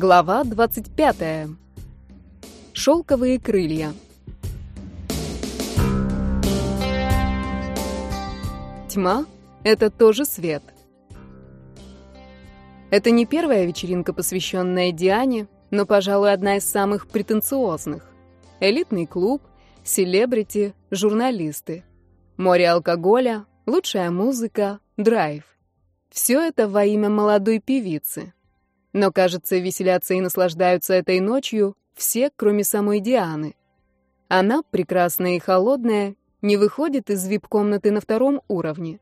Глава 25. Шелковые крылья. Тьма — это тоже свет. Это не первая вечеринка, посвященная Диане, но, пожалуй, одна из самых претенциозных. Элитный клуб, селебрити, журналисты. Море алкоголя, лучшая музыка, драйв. Все это во имя молодой певицы — но, кажется, веселятся и наслаждаются этой ночью все, кроме самой Дианы. Она, прекрасная и холодная, не выходит из вип-комнаты на втором уровне.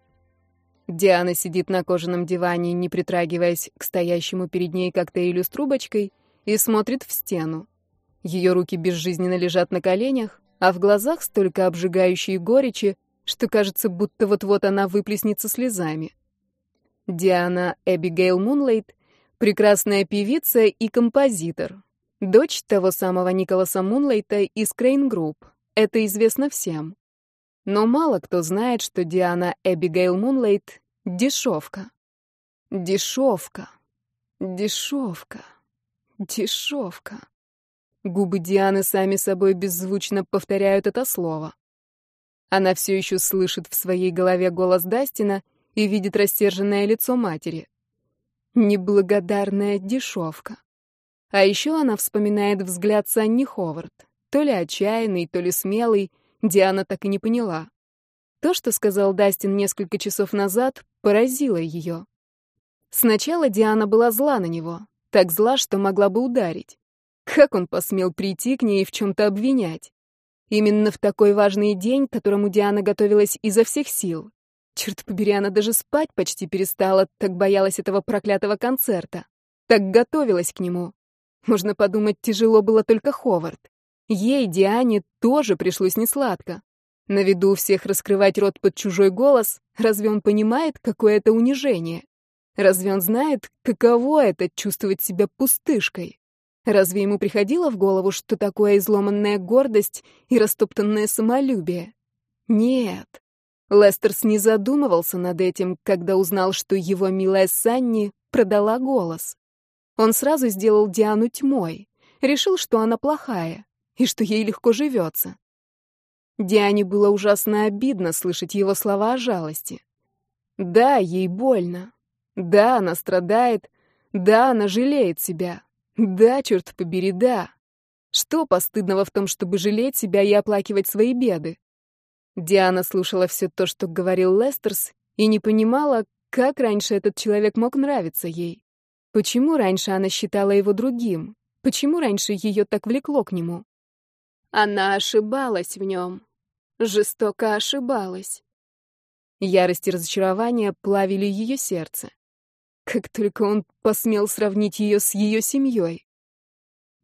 Диана сидит на кожаном диване, не притрагиваясь к стоящему перед ней коктейлю с трубочкой, и смотрит в стену. Ее руки безжизненно лежат на коленях, а в глазах столько обжигающей горечи, что кажется, будто вот-вот она выплеснется слезами. Диана Эбигейл Мунлейт прекрасная певица и композитор. Дочь того самого Николаса Мунлайта из Крейн Групп. Это известно всем. Но мало кто знает, что Диана Эбигейл Мунлайт — дешевка. Дешевка. Дешевка. Дешевка. Губы Дианы сами собой беззвучно повторяют это слово. Она все еще слышит в своей голове голос Дастина и видит растерженное лицо матери. Неблагодарная дешевка. А еще она вспоминает взгляд Санни Ховард. То ли отчаянный, то ли смелый, Диана так и не поняла. То, что сказал Дастин несколько часов назад, поразило ее. Сначала Диана была зла на него, так зла, что могла бы ударить. Как он посмел прийти к ней и в чем-то обвинять? Именно в такой важный день, к которому Диана готовилась изо всех сил. Черт побери, она даже спать почти перестала, так боялась этого проклятого концерта. Так готовилась к нему. Можно подумать, тяжело было только Ховард. Ей, Диане, тоже пришлось несладко. На виду всех раскрывать рот под чужой голос, разве он понимает, какое это унижение? Разве он знает, каково это чувствовать себя пустышкой? Разве ему приходило в голову, что такое изломанная гордость и растоптанное самолюбие? Нет. Лестерс не задумывался над этим, когда узнал, что его милая Санни продала голос. Он сразу сделал Диану тьмой, решил, что она плохая и что ей легко живется. Диане было ужасно обидно слышать его слова о жалости. Да, ей больно. Да, она страдает. Да, она жалеет себя. Да, черт побери, да. Что постыдного в том, чтобы жалеть себя и оплакивать свои беды? Диана слушала все то, что говорил Лестерс, и не понимала, как раньше этот человек мог нравиться ей. Почему раньше она считала его другим? Почему раньше ее так влекло к нему? Она ошибалась в нем. Жестоко ошибалась. Ярость и разочарование плавили ее сердце. Как только он посмел сравнить ее с ее семьей.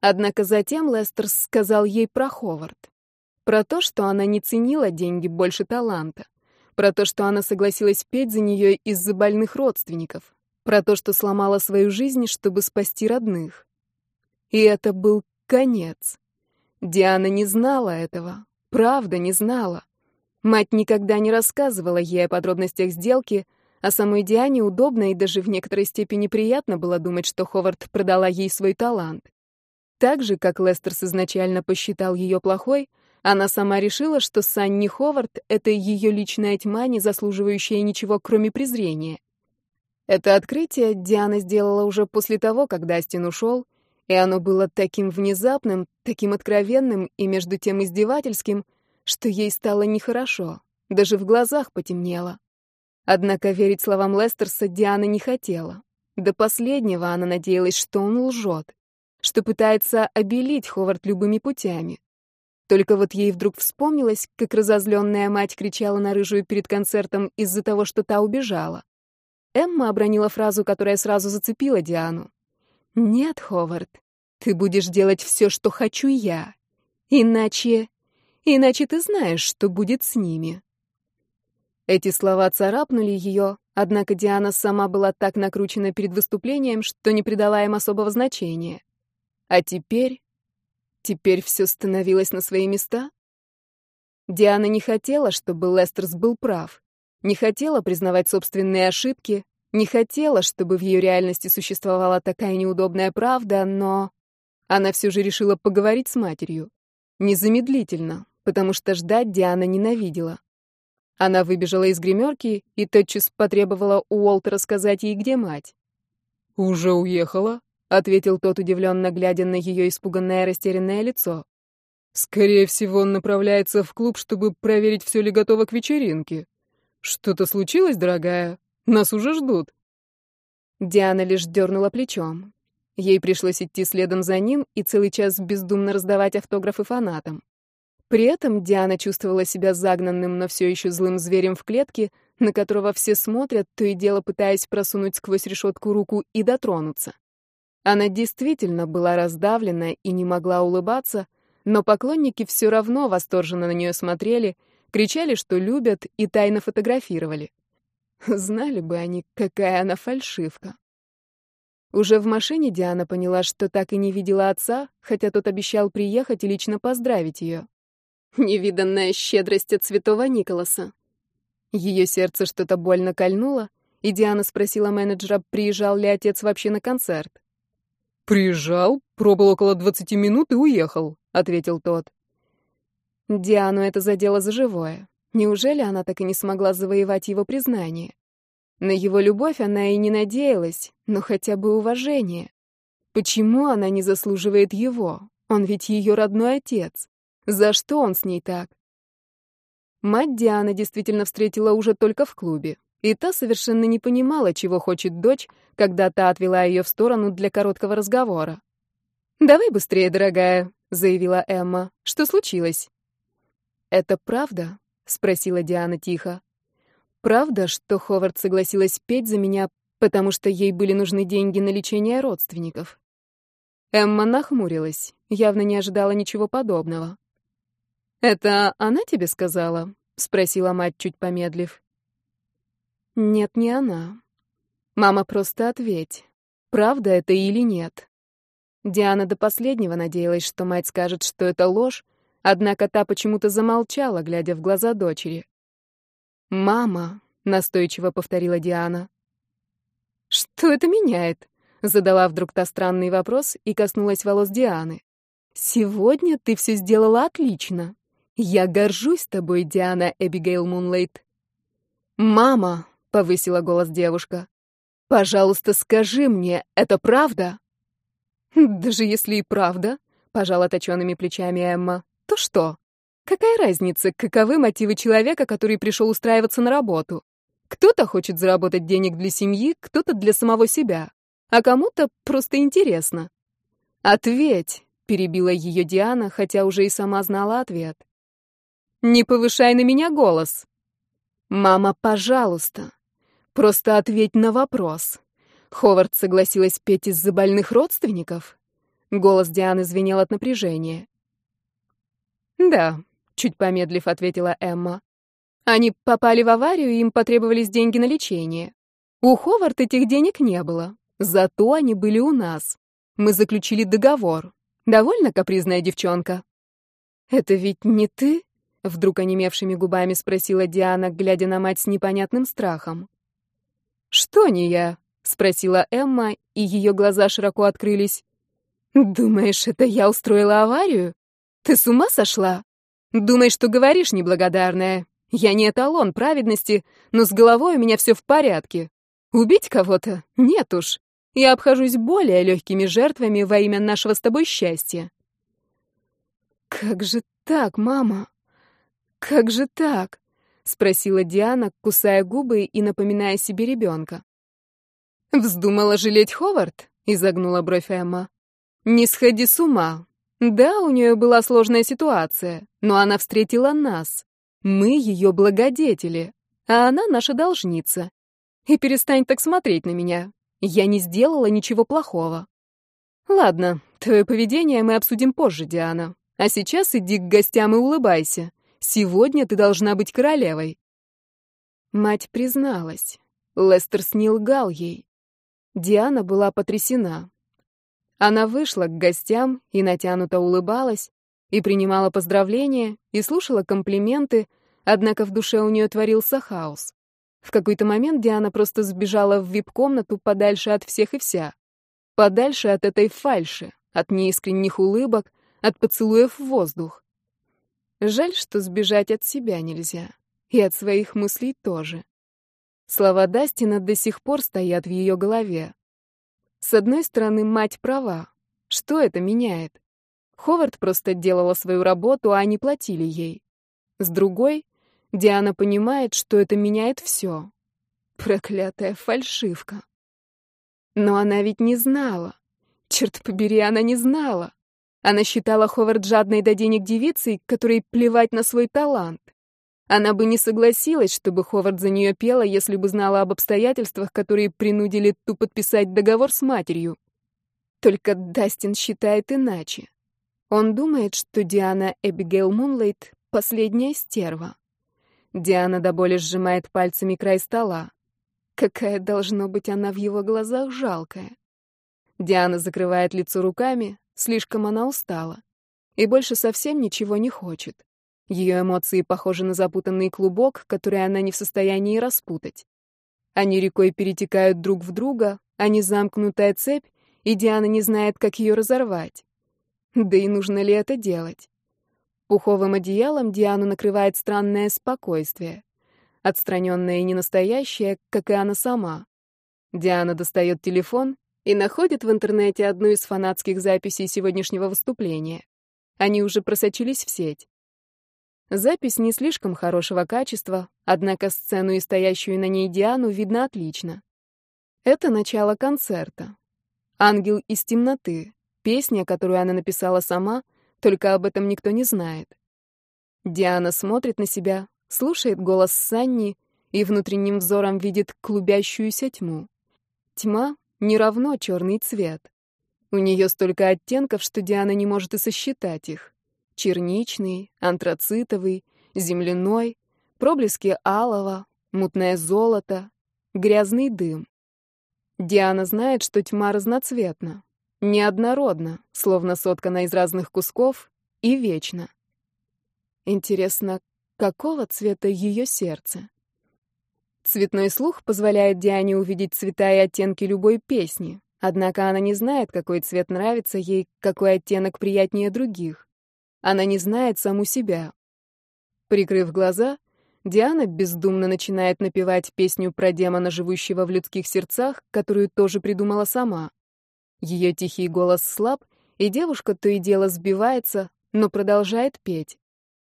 Однако затем Лестерс сказал ей про Ховард. Про то, что она не ценила деньги больше таланта. Про то, что она согласилась петь за нее из-за больных родственников. Про то, что сломала свою жизнь, чтобы спасти родных. И это был конец. Диана не знала этого. Правда, не знала. Мать никогда не рассказывала ей о подробностях сделки, а самой Диане удобно и даже в некоторой степени приятно было думать, что Ховард продала ей свой талант. Так же, как Лестерс изначально посчитал ее плохой, она сама решила, что Санни Ховард — это ее личная тьма, не заслуживающая ничего, кроме презрения. Это открытие Диана сделала уже после того, как Дастин ушел, и оно было таким внезапным, таким откровенным и между тем издевательским, что ей стало нехорошо, даже в глазах потемнело. Однако верить словам Лестерса Диана не хотела. До последнего она надеялась, что он лжет, что пытается обелить Ховард любыми путями. Только вот ей вдруг вспомнилось, как разозленная мать кричала на рыжую перед концертом из-за того, что та убежала. Эмма обронила фразу, которая сразу зацепила Диану. «Нет, Ховард, ты будешь делать все, что хочу я. Иначе... Иначе ты знаешь, что будет с ними». Эти слова царапнули ее, однако Диана сама была так накручена перед выступлением, что не придала им особого значения. А теперь Теперь все становилось на свои места? Диана не хотела, чтобы Лестерс был прав. Не хотела признавать собственные ошибки, Не хотела, чтобы в ее реальности существовала такая неудобная правда, но... Она все же решила поговорить с матерью. Незамедлительно, потому что ждать Диана ненавидела. Она выбежала из гримерки и тотчас потребовала у Уолтера сказать ей, где мать. «Уже уехала?» — ответил тот, удивленно глядя на ее испуганное растерянное лицо. «Скорее всего, он направляется в клуб, чтобы проверить, все ли готово к вечеринке. Что-то случилось, дорогая? Нас уже ждут». Диана лишь дернула плечом. Ей пришлось идти следом за ним и целый час бездумно раздавать автографы фанатам. При этом Диана чувствовала себя загнанным, но все еще злым зверем в клетке, на которого все смотрят, то и дело пытаясь просунуть сквозь решетку руку и дотронуться. Она действительно была раздавлена и не могла улыбаться, но поклонники все равно восторженно на нее смотрели, кричали, что любят, и тайно фотографировали. Знали бы они, какая она фальшивка. Уже в машине Диана поняла, что так и не видела отца, хотя тот обещал приехать и лично поздравить ее. Невиданная щедрость от святого Николаса. Ее сердце что-то больно кольнуло, и Диана спросила менеджера, приезжал ли отец вообще на концерт. «Приезжал, пробыл около двадцати минут и уехал», — ответил тот. Диану это задело за живое. Неужели она так и не смогла завоевать его признание? На его любовь она и не надеялась, но хотя бы уважение. Почему она не заслуживает его? Он ведь ее родной отец. За что он с ней так? Мать Диана действительно встретила уже только в клубе, и та совершенно не понимала, чего хочет дочь, когда та отвела ее в сторону для короткого разговора. «Давай быстрее, дорогая», — заявила Эмма. «Что случилось?» «Это правда?» — спросила Диана тихо. Правда, что Ховард согласилась петь за меня, потому что ей были нужны деньги на лечение родственников? Эмма нахмурилась, явно не ожидала ничего подобного. «Это она тебе сказала?» — спросила мать, чуть помедлив. «Нет, не она. Мама, просто ответь, правда это или нет?» Диана до последнего надеялась, что мать скажет, что это ложь, однако та почему-то замолчала, глядя в глаза дочери. «Мама», — настойчиво повторила Диана. «Что это меняет?» — задала вдруг та странный вопрос и коснулась волос Дианы. «Сегодня ты все сделала отлично. Я горжусь тобой, Диана Эбигейл Мунлейт». «Мама», — повысила голос девушка, — «пожалуйста, скажи мне, это правда?» «Даже если и правда», — пожала точёными плечами Эмма, — «то что?» Какая разница, каковы мотивы человека, который пришел устраиваться на работу? Кто-то хочет заработать денег для семьи, кто-то для самого себя, а кому-то просто интересно. «Ответь», — перебила ее Диана, хотя уже и сама знала ответ. «Не повышай на меня голос». «Мама, пожалуйста, просто ответь на вопрос». Ховард согласилась петь из-за больных родственников? Голос Дианы звенел от напряжения. «Да, чуть помедлив ответила Эмма. Они попали в аварию, и им потребовались деньги на лечение. У Ховард этих денег не было, зато они были у нас. Мы заключили договор. Довольно капризная девчонка. Это ведь не ты? Вдруг онемевшими губами спросила Диана, глядя на мать с непонятным страхом. «Что не я?» — спросила Эмма, и ее глаза широко открылись. «Думаешь, это я устроила аварию? Ты с ума сошла?» Думай, что говоришь, неблагодарная. Я не эталон праведности, но с головой у меня все в порядке. Убить кого-то? Нет уж. Я обхожусь более легкими жертвами во имя нашего с тобой счастья. Как же так, мама? Как же так? Спросила Диана, кусая губы и напоминая себе ребенка. Вздумала жалеть Ховард? изогнула бровь Эмма. Не сходи с ума. Да, у нее была сложная ситуация, но она встретила нас. Мы ее благодетели, а она наша должница. И перестань так смотреть на меня. Я не сделала ничего плохого. Ладно, твое поведение мы обсудим позже, Диана. А сейчас иди к гостям и улыбайся. Сегодня ты должна быть королевой. Мать призналась. Лестерс не лгал ей. Диана была потрясена. Она вышла к гостям и натянуто улыбалась, и принимала поздравления, и слушала комплименты, однако в душе у нее творился хаос. В какой-то момент Диана просто сбежала в вип-комнату подальше от всех и вся. Подальше от этой фальши, от неискренних улыбок, от поцелуев в воздух. Жаль, что сбежать от себя нельзя. И от своих мыслей тоже. Слова Дастина до сих пор стоят в ее голове. С одной стороны, мать права. Что это меняет? Ховард просто делала свою работу, а они платили ей. С другой, Диана понимает, что это меняет все. Проклятая фальшивка. Но она ведь не знала. Черт побери, она не знала. Она считала Ховард жадной до денег девицей, которой плевать на свой талант. Она бы не согласилась, чтобы Ховард за нее пела, если бы знала об обстоятельствах, которые принудили ту подписать договор с матерью. Только Дастин считает иначе. Он думает, что Диана Эбигейл Мунлейт — последняя стерва. Диана до боли сжимает пальцами край стола. Какая должно быть она в его глазах жалкая. Диана закрывает лицо руками, слишком она устала. И больше совсем ничего не хочет. Ее эмоции похожи на запутанный клубок, который она не в состоянии распутать. Они рекой перетекают друг в друга, они замкнутая цепь, и Диана не знает, как ее разорвать. Да и нужно ли это делать? Пуховым одеялом Диану накрывает странное спокойствие. Отстраненное и ненастоящее, как и она сама. Диана достает телефон и находит в интернете одну из фанатских записей сегодняшнего выступления. Они уже просочились в сеть. Запись не слишком хорошего качества, однако сцену и стоящую на ней Диану видно отлично. Это начало концерта. «Ангел из темноты», песня, которую она написала сама, только об этом никто не знает. Диана смотрит на себя, слушает голос Санни и внутренним взором видит клубящуюся тьму. Тьма не равно черный цвет. У нее столько оттенков, что Диана не может и сосчитать их. Черничный, антрацитовый, земляной, проблески алого, мутное золото, грязный дым. Диана знает, что тьма разноцветна, неоднородна, словно соткана из разных кусков, и вечна. Интересно, какого цвета ее сердце? Цветной слух позволяет Диане увидеть цвета и оттенки любой песни, однако она не знает, какой цвет нравится ей, какой оттенок приятнее других. Она не знает саму себя. Прикрыв глаза, Диана бездумно начинает напевать песню про демона, живущего в людских сердцах, которую тоже придумала сама. Ее тихий голос слаб, и девушка то и дело сбивается, но продолжает петь.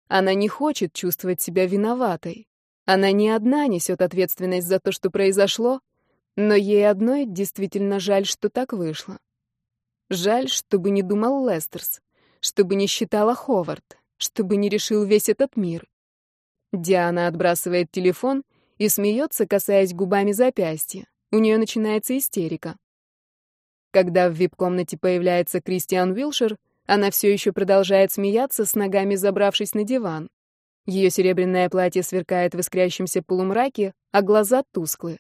Она не хочет чувствовать себя виноватой. Она не одна несет ответственность за то, что произошло, но ей одной действительно жаль, что так вышло. Жаль, чтобы не думал Лестерс, чтобы не считала Ховард, чтобы не решил весь этот мир. Диана отбрасывает телефон и смеется, касаясь губами запястья. У нее начинается истерика. Когда в вип-комнате появляется Кристиан Уилшер, она все еще продолжает смеяться, с ногами забравшись на диван. Ее серебряное платье сверкает в искрящемся полумраке, а глаза тусклы.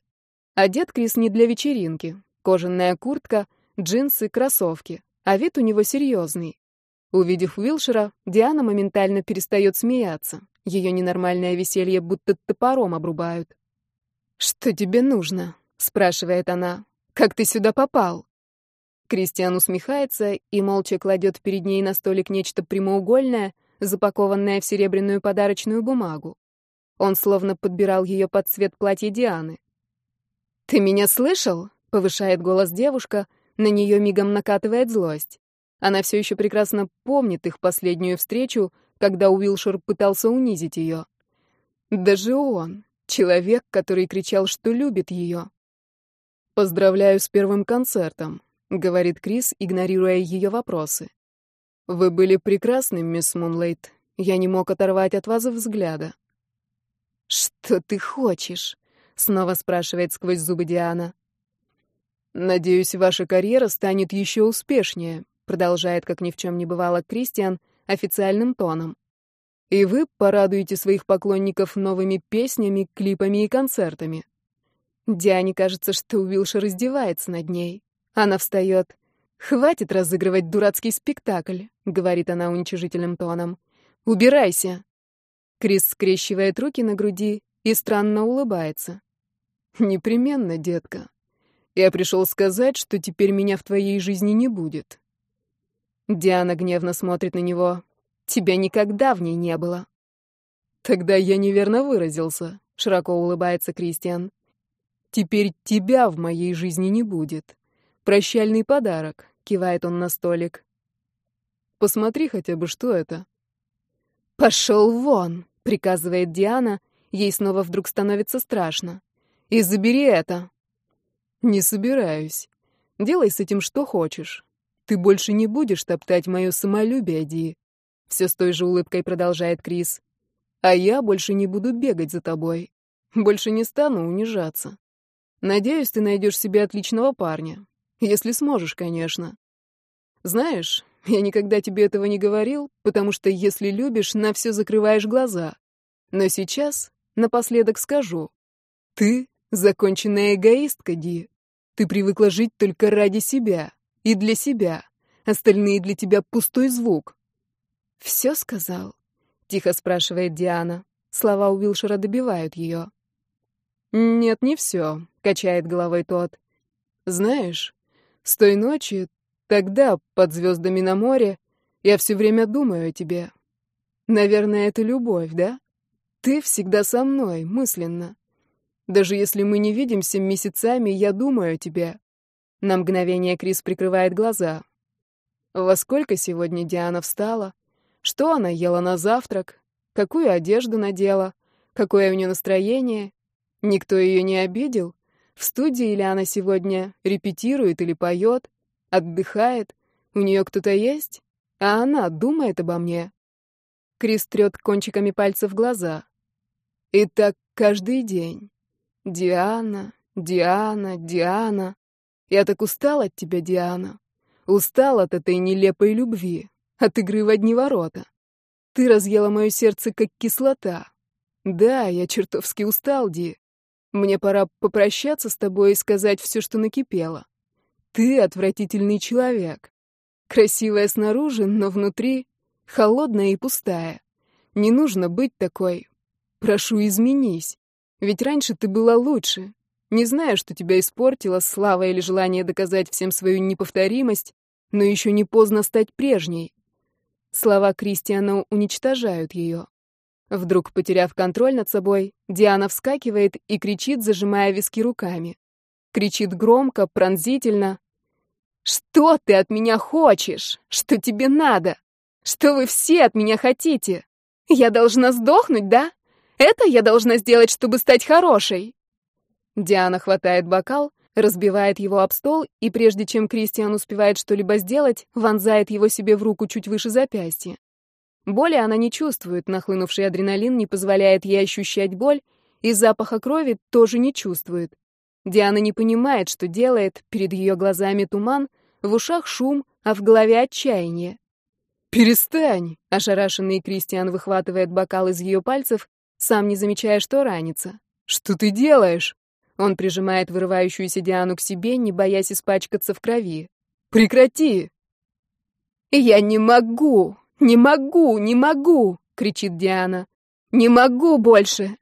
Одет Крис не для вечеринки. Кожаная куртка, джинсы, кроссовки. А вид у него серьезный. Увидев Уилшера, Диана моментально перестает смеяться. Ее ненормальное веселье будто топором обрубают. «Что тебе нужно?» — спрашивает она. «Как ты сюда попал?» Кристиан усмехается и молча кладет перед ней на столик нечто прямоугольное — запакованная в серебряную подарочную бумагу. Он словно подбирал ее под цвет платья Дианы. «Ты меня слышал?» — повышает голос девушка, на нее мигом накатывает злость. Она все еще прекрасно помнит их последнюю встречу, когда Уилшер пытался унизить ее. Даже он, человек, который кричал, что любит ее. «Поздравляю с первым концертом», — говорит Крис, игнорируя ее вопросы. «Вы были прекрасны, мисс Мунлейт. Я не мог оторвать от вас взгляда». «Что ты хочешь?» — снова спрашивает сквозь зубы Диана. «Надеюсь, ваша карьера станет еще успешнее», — продолжает, как ни в чем не бывало, Кристиан официальным тоном. «И вы порадуете своих поклонников новыми песнями, клипами и концертами». Диане кажется, что Уилшер издевается над ней. Она встает. «Хватит разыгрывать дурацкий спектакль», — говорит она уничижительным тоном. «Убирайся!» Крис скрещивает руки на груди и странно улыбается. Непременно, детка. Я пришел сказать, что теперь меня в твоей жизни не будет. Диана гневно смотрит на него. Тебя никогда в ней не было. Тогда я неверно выразился, широко улыбается Кристиан. Теперь тебя в моей жизни не будет. Прощальный подарок, кивает он на столик. Посмотри хотя бы, что это. Пошел вон, приказывает Диана, ей снова вдруг становится страшно. И забери это. Не собираюсь. Делай с этим что хочешь. Ты больше не будешь топтать мое самолюбие, Ди. Все с той же улыбкой продолжает Крис. А я больше не буду бегать за тобой. Больше не стану унижаться. Надеюсь, ты найдешь себе отличного парня. Если сможешь, конечно. Знаешь, я никогда тебе этого не говорил, потому что если любишь, на все закрываешь глаза. Но сейчас напоследок скажу. Ты законченная эгоистка, Ди. Ты привыкла жить только ради себя и для себя. Остальные для тебя пустой звук. Все сказал? Тихо спрашивает Диана. Слова Уилшера добивают ее. Нет, не все, качает головой тот. Знаешь, с той ночи, тогда, под звездами на море, я все время думаю о тебе. Наверное, это любовь, да? Ты всегда со мной, мысленно. Даже если мы не видимся месяцами, я думаю о тебе. На мгновение Крис прикрывает глаза. Во сколько сегодня Диана встала? Что она ела на завтрак? Какую одежду надела? Какое у нее настроение? Никто ее не обидел? В студии или она сегодня репетирует или поет? Отдыхает? У нее кто-то есть? А она думает обо мне? Крис трет кончиками пальцев глаза. И так каждый день. Диана, Диана, Диана. Я так устал от тебя, Диана. Устал от этой нелепой любви, от игры в одни ворота. Ты разъела мое сердце, как кислота. Да, я чертовски устал, Ди. Мне пора попрощаться с тобой и сказать все, что накипело. Ты отвратительный человек. Красивая снаружи, но внутри холодная и пустая. Не нужно быть такой. Прошу, изменись. Ведь раньше ты была лучше. Не знаю, что тебя испортило, слава или желание доказать всем свою неповторимость, но еще не поздно стать прежней. Слова Кристиана уничтожают ее. Вдруг, потеряв контроль над собой, Диана вскакивает и кричит, зажимая виски руками. Кричит громко, пронзительно. «Что ты от меня хочешь? Что тебе надо? Что вы все от меня хотите? Я должна сдохнуть, да? Это я должна сделать, чтобы стать хорошей. Диана хватает бокал, разбивает его об стол, и прежде чем Кристиан успевает что-либо сделать, вонзает его себе в руку чуть выше запястья. Боли она не чувствует, нахлынувший адреналин не позволяет ей ощущать боль, и запаха крови тоже не чувствует. Диана не понимает, что делает, перед ее глазами туман, в ушах шум, а в голове отчаяние. «Перестань!» — ошарашенный Кристиан выхватывает бокал из ее пальцев сам не замечая, что ранится. «Что ты делаешь?» Он прижимает вырывающуюся Диану к себе, не боясь испачкаться в крови. «Прекрати!» «Я не могу! Не могу! Не могу!» — кричит Диана. «Не могу больше!»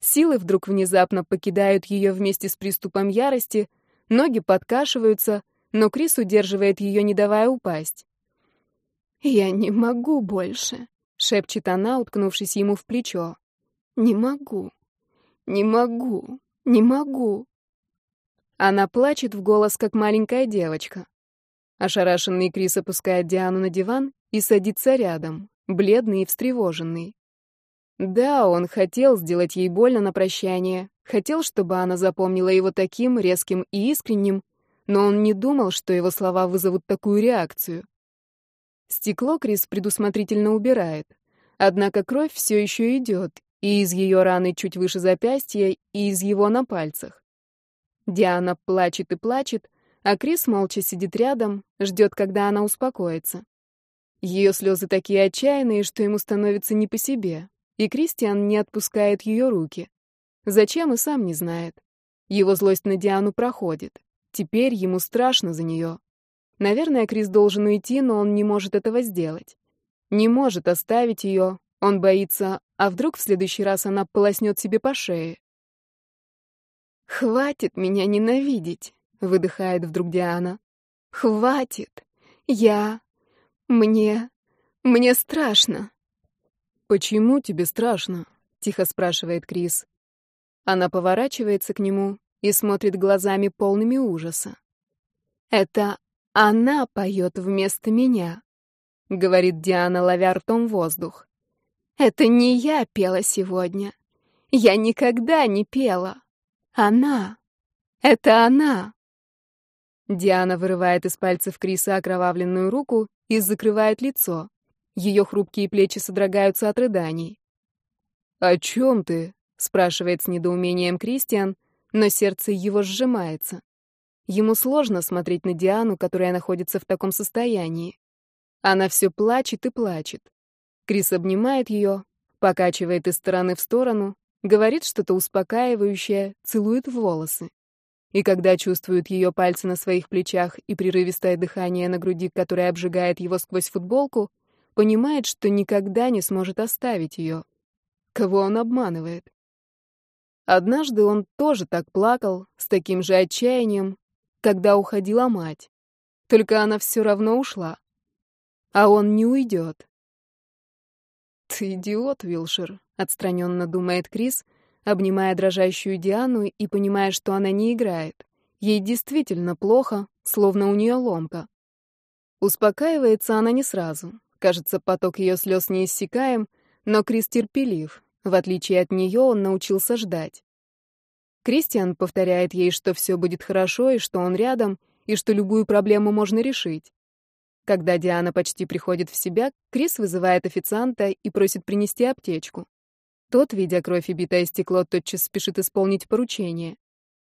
Силы вдруг внезапно покидают ее вместе с приступом ярости, ноги подкашиваются, но Крис удерживает ее, не давая упасть. «Я не могу больше», — шепчет она, уткнувшись ему в плечо. Не могу. Не могу. Не могу. Она плачет в голос, как маленькая девочка. Ошарашенный Крис опускает Диану на диван и садится рядом, бледный и встревоженный. Да, он хотел сделать ей больно на прощание, хотел, чтобы она запомнила его таким резким и искренним, но он не думал, что его слова вызовут такую реакцию. Стекло Крис предусмотрительно убирает, однако кровь все еще идет, и из ее раны чуть выше запястья, и из его на пальцах. Диана плачет и плачет, а Крис молча сидит рядом, ждет, когда она успокоится. Ее слезы такие отчаянные, что ему становится не по себе, и Кристиан не отпускает ее руки. Зачем и сам не знает. Его злость на Диану проходит. Теперь ему страшно за нее. Наверное, Крис должен уйти, но он не может этого сделать. Не может оставить ее, он боится, а вдруг в следующий раз она полоснет себе по шее? «Хватит меня ненавидеть», — выдыхает вдруг Диана. «Хватит. Я... Мне... Мне страшно». «Почему тебе страшно?» — тихо спрашивает Крис. Она поворачивается к нему и смотрит глазами полными ужаса. «Это она поет вместо меня», — говорит Диана, ловя ртом воздух. «Это не я пела сегодня. Я никогда не пела. Она. Это она». Диана вырывает из пальцев Криса окровавленную руку и закрывает лицо. Ее хрупкие плечи содрогаются от рыданий. «О чем ты?» — спрашивает с недоумением Кристиан, но сердце его сжимается. Ему сложно смотреть на Диану, которая находится в таком состоянии. Она все плачет и плачет. Крис обнимает ее, покачивает из стороны в сторону, говорит что-то успокаивающее, целует в волосы. И когда чувствует ее пальцы на своих плечах и прерывистое дыхание на груди, которое обжигает его сквозь футболку, понимает, что никогда не сможет оставить ее. Кого он обманывает? Однажды он тоже так плакал, с таким же отчаянием, когда уходила мать. Только она все равно ушла. А он не уйдет. «Ты идиот, Вилшер», — отстраненно думает Крис, обнимая дрожащую Диану и понимая, что она не играет. Ей действительно плохо, словно у нее ломка. Успокаивается она не сразу. Кажется, поток ее слез не иссякаем, но Крис терпелив. В отличие от нее, он научился ждать. Кристиан повторяет ей, что все будет хорошо, и что он рядом, и что любую проблему можно решить. Когда Диана почти приходит в себя, Крис вызывает официанта и просит принести аптечку. Тот, видя кровь и битое стекло, тотчас спешит исполнить поручение.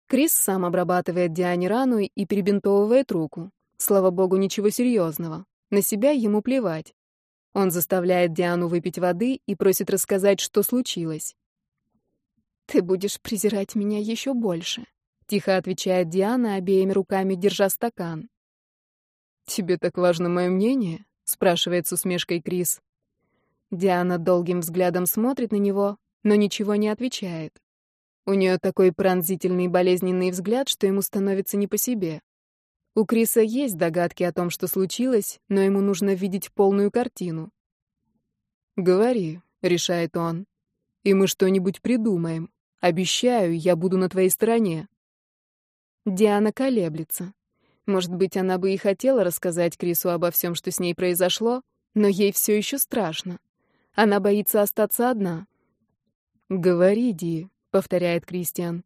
Крис сам обрабатывает Диане рану и перебинтовывает руку. Слава богу, ничего серьезного. На себя ему плевать. Он заставляет Диану выпить воды и просит рассказать, что случилось. «Ты будешь презирать меня еще больше», — тихо отвечает Диана, обеими руками держа стакан. «Тебе так важно мое мнение?» — спрашивает с усмешкой Крис. Диана долгим взглядом смотрит на него, но ничего не отвечает. У нее такой пронзительный болезненный взгляд, что ему становится не по себе. У Криса есть догадки о том, что случилось, но ему нужно видеть полную картину. «Говори», — решает он, — «и мы что-нибудь придумаем». Обещаю, я буду на твоей стороне. Диана колеблется. Может быть, она бы и хотела рассказать Крису обо всем, что с ней произошло, но ей все еще страшно. Она боится остаться одна. «Говори, Ди», — повторяет Кристиан.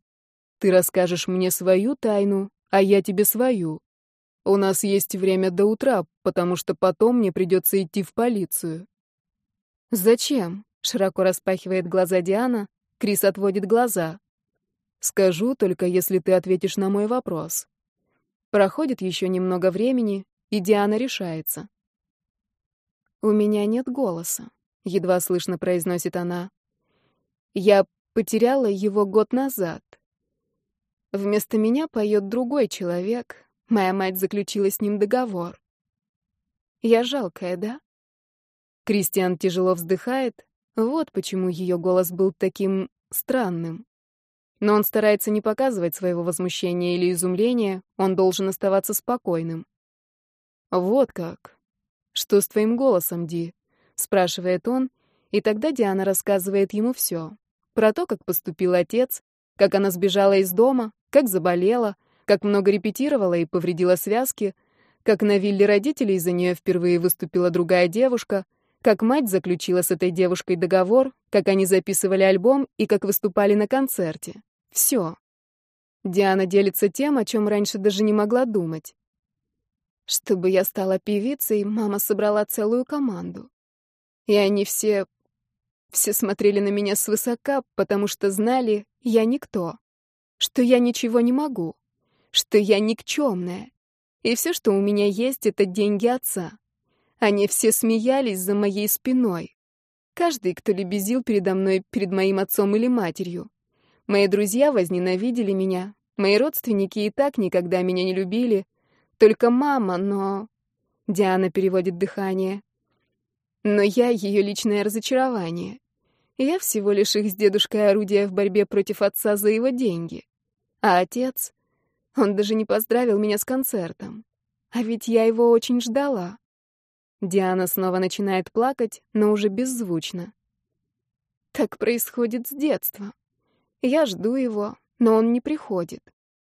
«Ты расскажешь мне свою тайну, а я тебе свою. У нас есть время до утра, потому что потом мне придется идти в полицию». «Зачем?» — широко распахивает глаза Диана, Крис отводит глаза. Скажу только, если ты ответишь на мой вопрос. Проходит еще немного времени, и Диана решается. «У меня нет голоса», — едва слышно произносит она. «Я потеряла его год назад. Вместо меня поет другой человек. Моя мать заключила с ним договор. Я жалкая, да?» Кристиан тяжело вздыхает, вот почему ее голос был таким странным. Но он старается не показывать своего возмущения или изумления, он должен оставаться спокойным. «Вот как. Что с твоим голосом, Ди?» — спрашивает он, и тогда Диана рассказывает ему все. Про то, как поступил отец, как она сбежала из дома, как заболела, как много репетировала и повредила связки, как на вилле родителей из-за нее впервые выступила другая девушка — как мать заключила с этой девушкой договор, как они записывали альбом и как выступали на концерте. Все. Диана делится тем, о чем раньше даже не могла думать. Чтобы я стала певицей, мама собрала целую команду. И они все... все смотрели на меня свысока, потому что знали, я никто. Что я ничего не могу. Что я никчемная. И все, что у меня есть, это деньги отца. Они все смеялись за моей спиной. Каждый, кто лебезил передо мной, перед моим отцом или матерью. Мои друзья возненавидели меня. Мои родственники и так никогда меня не любили. Только мама, но... Диана переводит дыхание. Но я ее личное разочарование. Я всего лишь их с дедушкой орудие в борьбе против отца за его деньги. А отец? Он даже не поздравил меня с концертом. А ведь я его очень ждала. Диана снова начинает плакать, но уже беззвучно. Так происходит с детства. Я жду его, но он не приходит.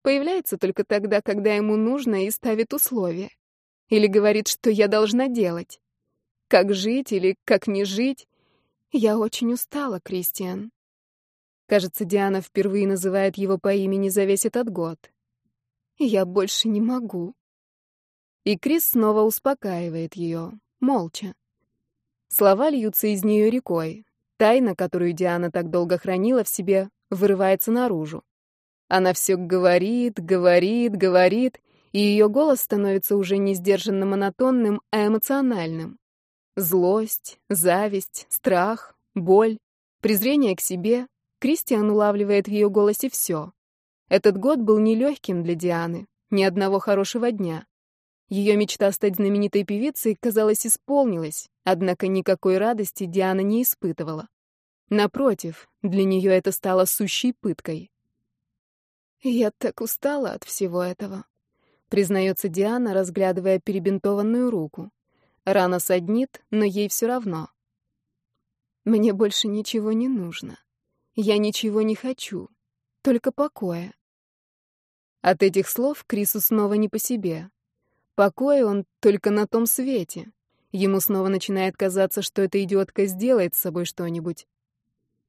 Появляется только тогда, когда ему нужно, и ставит условия. Или говорит, что я должна делать. Как жить или как не жить. Я очень устала, Кристиан. Кажется, Диана впервые называет его по имени за весь этот год. Я больше не могу. И Крис снова успокаивает ее, молча. Слова льются из нее рекой. Тайна, которую Диана так долго хранила в себе, вырывается наружу. Она все говорит, говорит, говорит, и ее голос становится уже не сдержанно монотонным, а эмоциональным. Злость, зависть, страх, боль, презрение к себе. Кристиан улавливает в ее голосе все. Этот год был нелегким для Дианы, ни одного хорошего дня. Ее мечта стать знаменитой певицей, казалось, исполнилась, однако никакой радости Диана не испытывала. Напротив, для нее это стало сущей пыткой. «Я так устала от всего этого», — признается Диана, разглядывая перебинтованную руку. Рана саднит, но ей все равно. «Мне больше ничего не нужно. Я ничего не хочу, только покоя». От этих слов Крису снова не по себе. Покоя он только на том свете. Ему снова начинает казаться, что эта идиотка сделает с собой что-нибудь.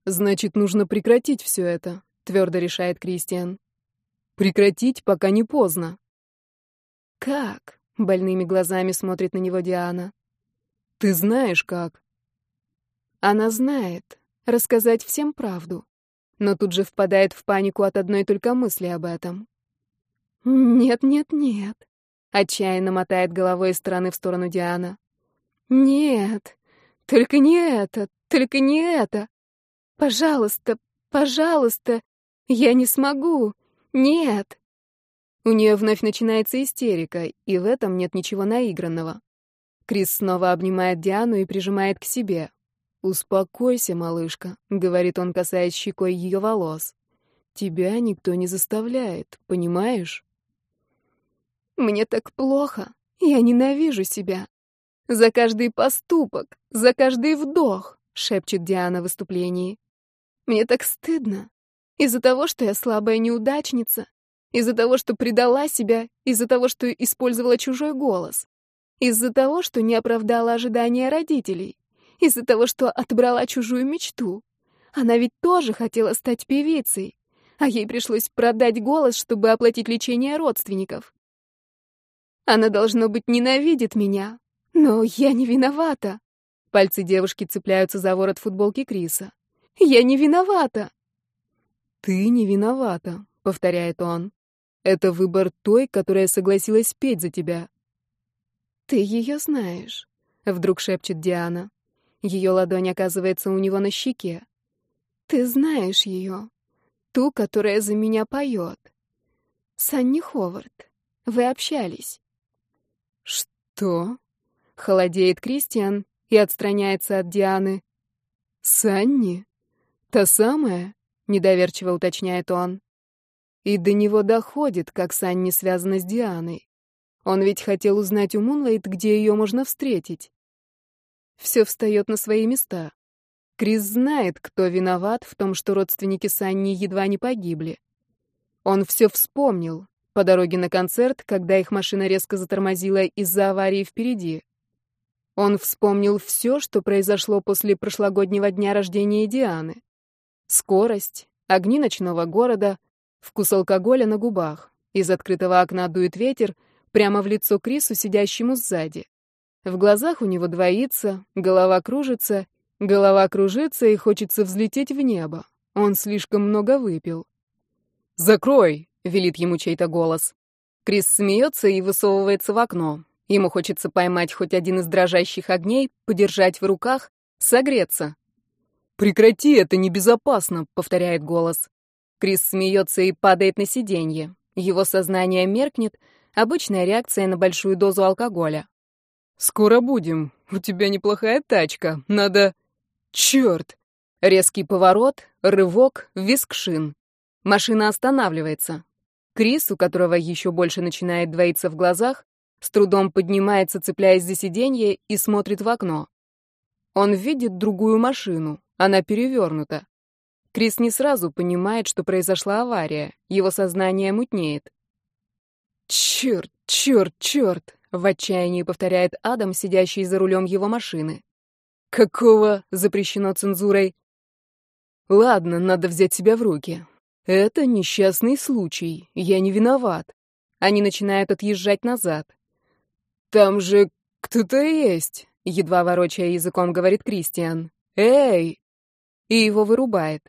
«Значит, нужно прекратить все это», — твердо решает Кристиан. «Прекратить, пока не поздно». «Как?» — больными глазами смотрит на него Диана. «Ты знаешь, как?» Она знает. Рассказать всем правду. Но тут же впадает в панику от одной только мысли об этом. «Нет, нет, нет. Отчаянно мотает головой из стороны в сторону Диана. «Нет, только не это, только не это. Пожалуйста, пожалуйста, я не смогу. Нет». У нее вновь начинается истерика, и в этом нет ничего наигранного. Крис снова обнимает Диану и прижимает к себе. «Успокойся, малышка», — говорит он, касаясь щекой ее волос. «Тебя никто не заставляет, понимаешь?» Мне так плохо. Я ненавижу себя. За каждый поступок, за каждый вдох, шепчет Диана в выступлении. Мне так стыдно. Из-за того, что я слабая неудачница, из-за того, что предала себя, из-за того, что использовала чужой голос, из-за того, что не оправдала ожидания родителей, из-за того, что отбрала чужую мечту. Она ведь тоже хотела стать певицей, а ей пришлось продать голос, чтобы оплатить лечение родственников. Она, должно быть, ненавидит меня. Но я не виновата. Пальцы девушки цепляются за ворот футболки Криса. Я не виновата. Ты не виновата, повторяет он. Это выбор той, которая согласилась петь за тебя. Ты ее знаешь, вдруг шепчет Диана. Ее ладонь оказывается у него на щеке. Ты знаешь ее, ту, которая за меня поет. Санни Ховард. Вы общались. «Что?» — холодеет Кристиан и отстраняется от Дианы. «Санни? Та самая?» — недоверчиво уточняет он. И до него доходит, как Санни связана с Дианой. Он ведь хотел узнать у Мунлайт, где ее можно встретить. Все встает на свои места. Крис знает, кто виноват в том, что родственники Санни едва не погибли. Он все вспомнил, по дороге на концерт, когда их машина резко затормозила из-за аварии впереди. Он вспомнил все, что произошло после прошлогоднего дня рождения Дианы. Скорость, огни ночного города, вкус алкоголя на губах. Из открытого окна дует ветер прямо в лицо Крису, сидящему сзади. В глазах у него двоится, голова кружится, голова кружится и хочется взлететь в небо. Он слишком много выпил. «Закрой!» — велит ему чей-то голос. Крис смеется и высовывается в окно. Ему хочется поймать хоть один из дрожащих огней, подержать в руках, согреться. «Прекрати, это небезопасно», — повторяет голос. Крис смеется и падает на сиденье. Его сознание меркнет, обычная реакция на большую дозу алкоголя. «Скоро будем. У тебя неплохая тачка. Надо...» «Черт!» Резкий поворот, рывок, виск шин. Машина останавливается. Крис, у которого еще больше начинает двоиться в глазах, с трудом поднимается, цепляясь за сиденье, и смотрит в окно. Он видит другую машину, она перевернута. Крис не сразу понимает, что произошла авария, его сознание мутнеет. «Черт, черт, черт!» — в отчаянии повторяет Адам, сидящий за рулем его машины. «Какого?» — запрещено цензурой. «Ладно, надо взять себя в руки. Это несчастный случай, я не виноват». Они начинают отъезжать назад. «Там же кто-то есть», — едва ворочая языком говорит Кристиан. «Эй!» И его вырубает.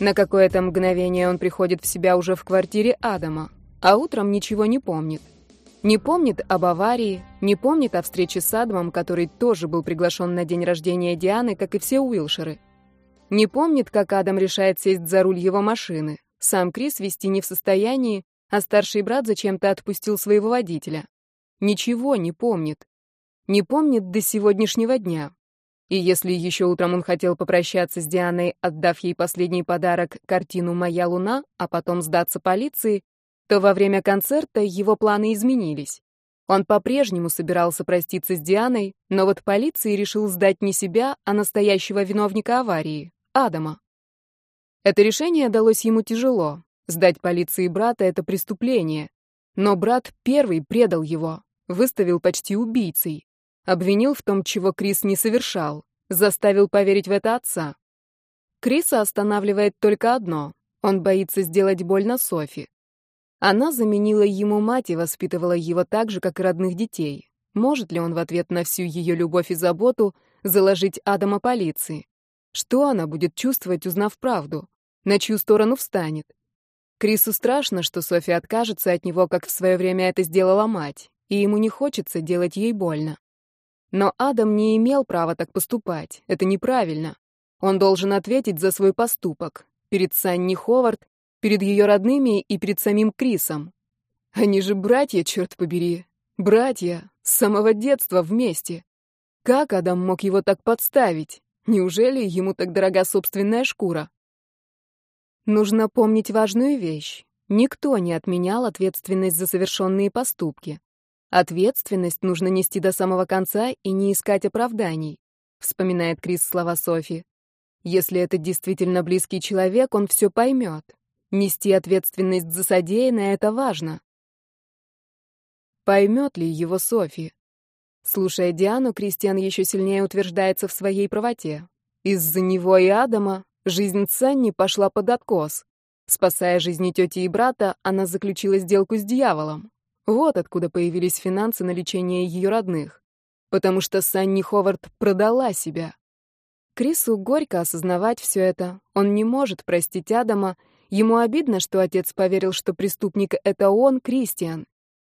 На какое-то мгновение он приходит в себя уже в квартире Адама, а утром ничего не помнит. Не помнит об аварии, не помнит о встрече с Адамом, который тоже был приглашен на день рождения Дианы, как и все Уилшеры. Не помнит, как Адам решает сесть за руль его машины. Сам Крис вести не в состоянии, а старший брат зачем-то отпустил своего водителя. Ничего не помнит. Не помнит до сегодняшнего дня. И если еще утром он хотел попрощаться с Дианой, отдав ей последний подарок — картину «Моя луна», а потом сдаться полиции, то во время концерта его планы изменились. Он по-прежнему собирался проститься с Дианой, но вот полиции решил сдать не себя, а настоящего виновника аварии — Адама. Это решение далось ему тяжело. Сдать полиции брата — это преступление. Но брат первый предал его, выставил почти убийцей. Обвинил в том, чего Крис не совершал. Заставил поверить в это отца. Криса останавливает только одно. Он боится сделать больно Софи. Она заменила ему мать и воспитывала его так же, как и родных детей. Может ли он в ответ на всю ее любовь и заботу заложить Адама полиции? Что она будет чувствовать, узнав правду? На чью сторону встанет? Крису страшно, что Софи откажется от него, как в свое время это сделала мать, и ему не хочется делать ей больно. Но Адам не имел права так поступать. Это неправильно. Он должен ответить за свой поступок. Перед Санни Ховард, перед ее родными и перед самим Крисом. Они же братья, черт побери. Братья. С самого детства вместе. Как Адам мог его так подставить? Неужели ему так дорога собственная шкура? Нужно помнить важную вещь. Никто не отменял ответственность за совершенные поступки. Ответственность нужно нести до самого конца и не искать оправданий, вспоминает Крис слова Софи. Если это действительно близкий человек, он все поймет. Нести ответственность за содеянное — это важно. Поймет ли его Софи? Слушая Диану, Кристиан еще сильнее утверждается в своей правоте. Из-за него и Адама жизнь Санни пошла под откос. Спасая жизни тети и брата, она заключила сделку с дьяволом. Вот откуда появились финансы на лечение ее родных. Потому что Санни Ховард продала себя. Крису горько осознавать все это. Он не может простить Адама. Ему обидно, что отец поверил, что преступник — это он, Кристиан.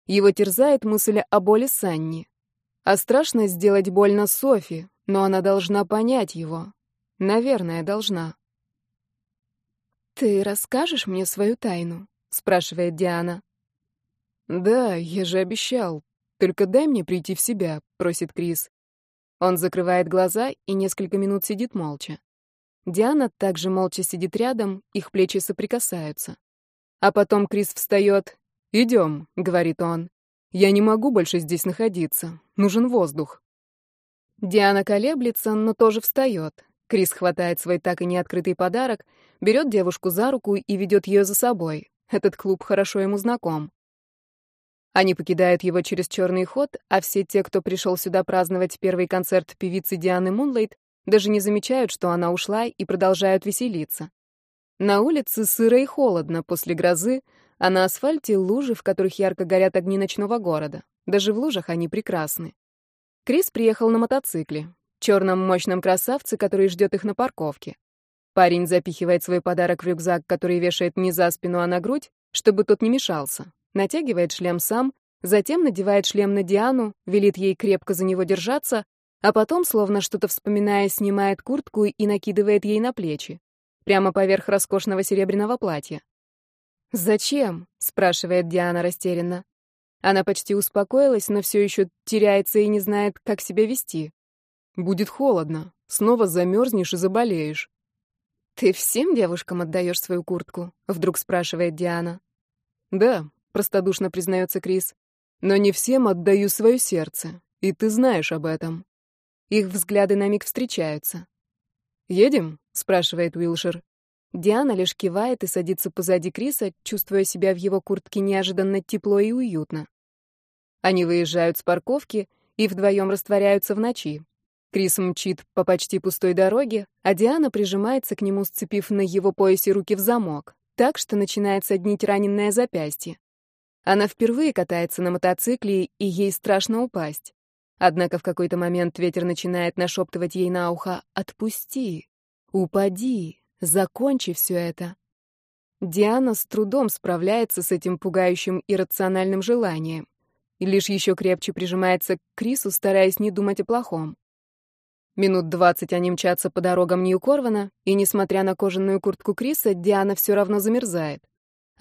Его терзает мысль о боли Санни. А страшно сделать больно Софи, но она должна понять его. Наверное, должна. «Ты расскажешь мне свою тайну?» — спрашивает Диана. «Да, я же обещал. Только дай мне прийти в себя», — просит Крис. Он закрывает глаза и несколько минут сидит молча. Диана также молча сидит рядом, их плечи соприкасаются. А потом Крис встает. «Идем», — говорит он. «Я не могу больше здесь находиться. Нужен воздух». Диана колеблется, но тоже встает. Крис хватает свой так и не открытый подарок, берет девушку за руку и ведет ее за собой. Этот клуб хорошо ему знаком. Они покидают его через черный ход, а все те, кто пришел сюда праздновать первый концерт певицы Дианы Мунлайт, даже не замечают, что она ушла, и продолжают веселиться. На улице сыро и холодно после грозы, а на асфальте лужи, в которых ярко горят огни ночного города. Даже в лужах они прекрасны. Крис приехал на мотоцикле, черном мощном красавце, который ждет их на парковке. Парень запихивает свой подарок в рюкзак, который вешает не за спину, а на грудь, чтобы тот не мешался натягивает шлем сам, затем надевает шлем на Диану, велит ей крепко за него держаться, а потом, словно что-то вспоминая, снимает куртку и накидывает ей на плечи, прямо поверх роскошного серебряного платья. «Зачем?» — спрашивает Диана растерянно. Она почти успокоилась, но все еще теряется и не знает, как себя вести. Будет холодно. Снова замерзнешь и заболеешь. «Ты всем девушкам отдаешь свою куртку?» — вдруг спрашивает Диана. «Да», — простодушно признается Крис. «Но не всем отдаю свое сердце, и ты знаешь об этом». Их взгляды на миг встречаются. «Едем?» — спрашивает Уилшер. Диана лишь кивает и садится позади Криса, чувствуя себя в его куртке неожиданно тепло и уютно. Они выезжают с парковки и вдвоем растворяются в ночи. Крис мчит по почти пустой дороге, а Диана прижимается к нему, сцепив на его поясе руки в замок, так что начинает соднить раненное запястье. Она впервые катается на мотоцикле, и ей страшно упасть. Однако в какой-то момент ветер начинает нашептывать ей на ухо «Отпусти! Упади! Закончи все это!» Диана с трудом справляется с этим пугающим иррациональным желанием и лишь еще крепче прижимается к Крису, стараясь не думать о плохом. Минут двадцать они мчатся по дорогам Нью-Корвана, и, несмотря на кожаную куртку Криса, Диана все равно замерзает.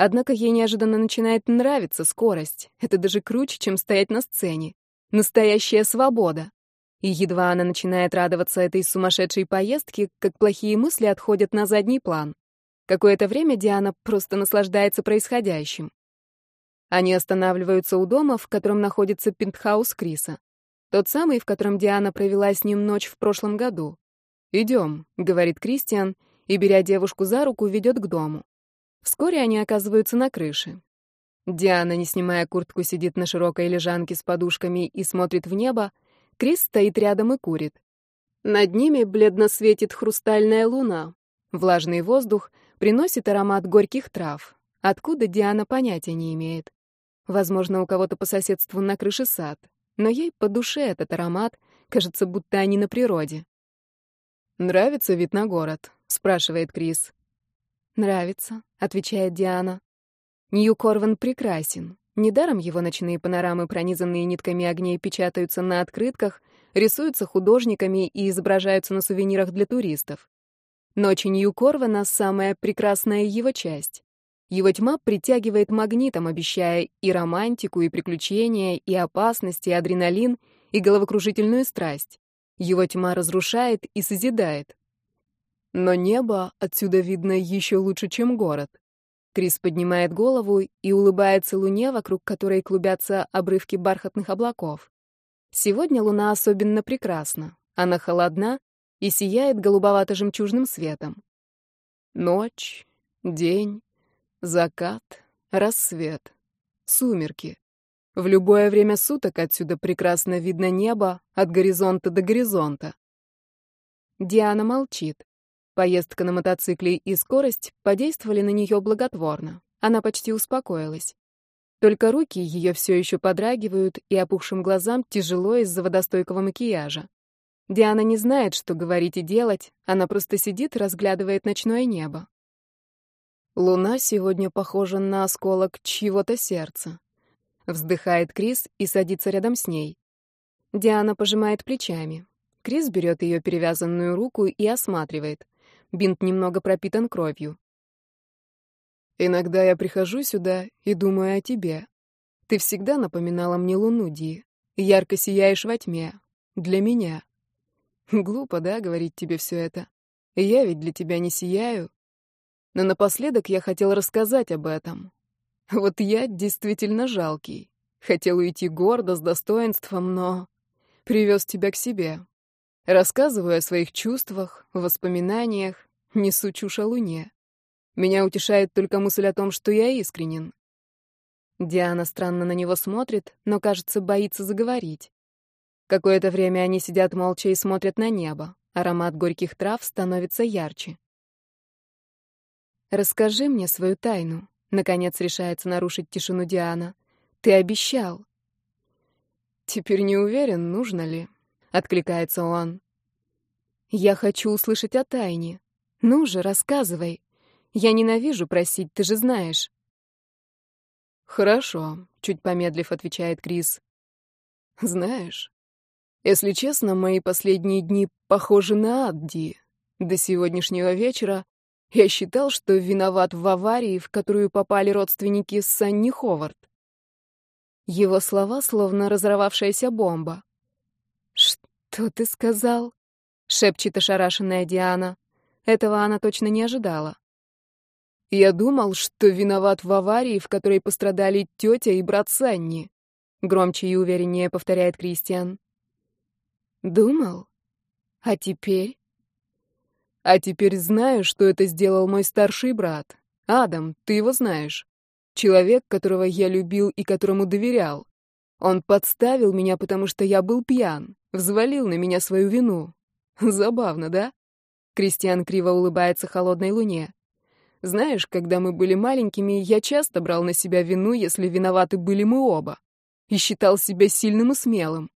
Однако ей неожиданно начинает нравиться скорость. Это даже круче, чем стоять на сцене. Настоящая свобода. И едва она начинает радоваться этой сумасшедшей поездке, как плохие мысли отходят на задний план. Какое-то время Диана просто наслаждается происходящим. Они останавливаются у дома, в котором находится пентхаус Криса. Тот самый, в котором Диана провела с ним ночь в прошлом году. «Идем», — говорит Кристиан, и, беря девушку за руку, ведет к дому. Вскоре они оказываются на крыше. Диана, не снимая куртку, сидит на широкой лежанке с подушками и смотрит в небо. Крис стоит рядом и курит. Над ними бледно светит хрустальная луна. Влажный воздух приносит аромат горьких трав. Откуда Диана понятия не имеет. Возможно, у кого-то по соседству на крыше сад но ей по душе этот аромат, кажется, будто они на природе. «Нравится вид на город?» — спрашивает Крис. «Нравится», — отвечает Диана. Нью-Корван прекрасен. Недаром его ночные панорамы, пронизанные нитками огней, печатаются на открытках, рисуются художниками и изображаются на сувенирах для туристов. Ночи Нью-Корвана — самая прекрасная его часть. Его тьма притягивает магнитом, обещая и романтику, и приключения, и опасность, и адреналин, и головокружительную страсть. Его тьма разрушает и созидает. Но небо отсюда видно еще лучше, чем город. Крис поднимает голову и улыбается луне, вокруг которой клубятся обрывки бархатных облаков. Сегодня луна особенно прекрасна. Она холодна и сияет голубовато-жемчужным светом. Ночь, день, Закат, рассвет, сумерки. В любое время суток отсюда прекрасно видно небо от горизонта до горизонта. Диана молчит. Поездка на мотоцикле и скорость подействовали на нее благотворно. Она почти успокоилась. Только руки ее все еще подрагивают, и опухшим глазам тяжело из-за водостойкого макияжа. Диана не знает, что говорить и делать, она просто сидит разглядывает ночное небо. Луна сегодня похожа на осколок чьего-то сердца. Вздыхает Крис и садится рядом с ней. Диана пожимает плечами. Крис берет ее перевязанную руку и осматривает. Бинт немного пропитан кровью. «Иногда я прихожу сюда и думаю о тебе. Ты всегда напоминала мне луну, Ди. Ярко сияешь во тьме. Для меня. Глупо, да, говорить тебе все это? Я ведь для тебя не сияю, но напоследок я хотел рассказать об этом. Вот я действительно жалкий. Хотел уйти гордо, с достоинством, но привез тебя к себе. Рассказываю о своих чувствах, воспоминаниях, несу чушь о луне. Меня утешает только мысль о том, что я искренен. Диана странно на него смотрит, но, кажется, боится заговорить. Какое-то время они сидят молча и смотрят на небо. Аромат горьких трав становится ярче. «Расскажи мне свою тайну», — наконец решается нарушить тишину Диана. «Ты обещал». «Теперь не уверен, нужно ли», — откликается он. «Я хочу услышать о тайне. Ну же, рассказывай. Я ненавижу просить, ты же знаешь». «Хорошо», — чуть помедлив отвечает Крис. «Знаешь, если честно, мои последние дни похожи на Адди. До сегодняшнего вечера я считал, что виноват в аварии, в которую попали родственники Санни Ховард. Его слова словно разорвавшаяся бомба. «Что «Что ты сказал?» — шепчет ошарашенная Диана. Этого она точно не ожидала. «Я думал, что виноват в аварии, в которой пострадали тетя и брат Санни», — громче и увереннее повторяет Кристиан. «Думал? А теперь?» «А теперь знаю, что это сделал мой старший брат. Адам, ты его знаешь. Человек, которого я любил и которому доверял. Он подставил меня, потому что я был пьян, взвалил на меня свою вину. Забавно, да? Кристиан криво улыбается холодной луне. Знаешь, когда мы были маленькими, я часто брал на себя вину, если виноваты были мы оба. И считал себя сильным и смелым.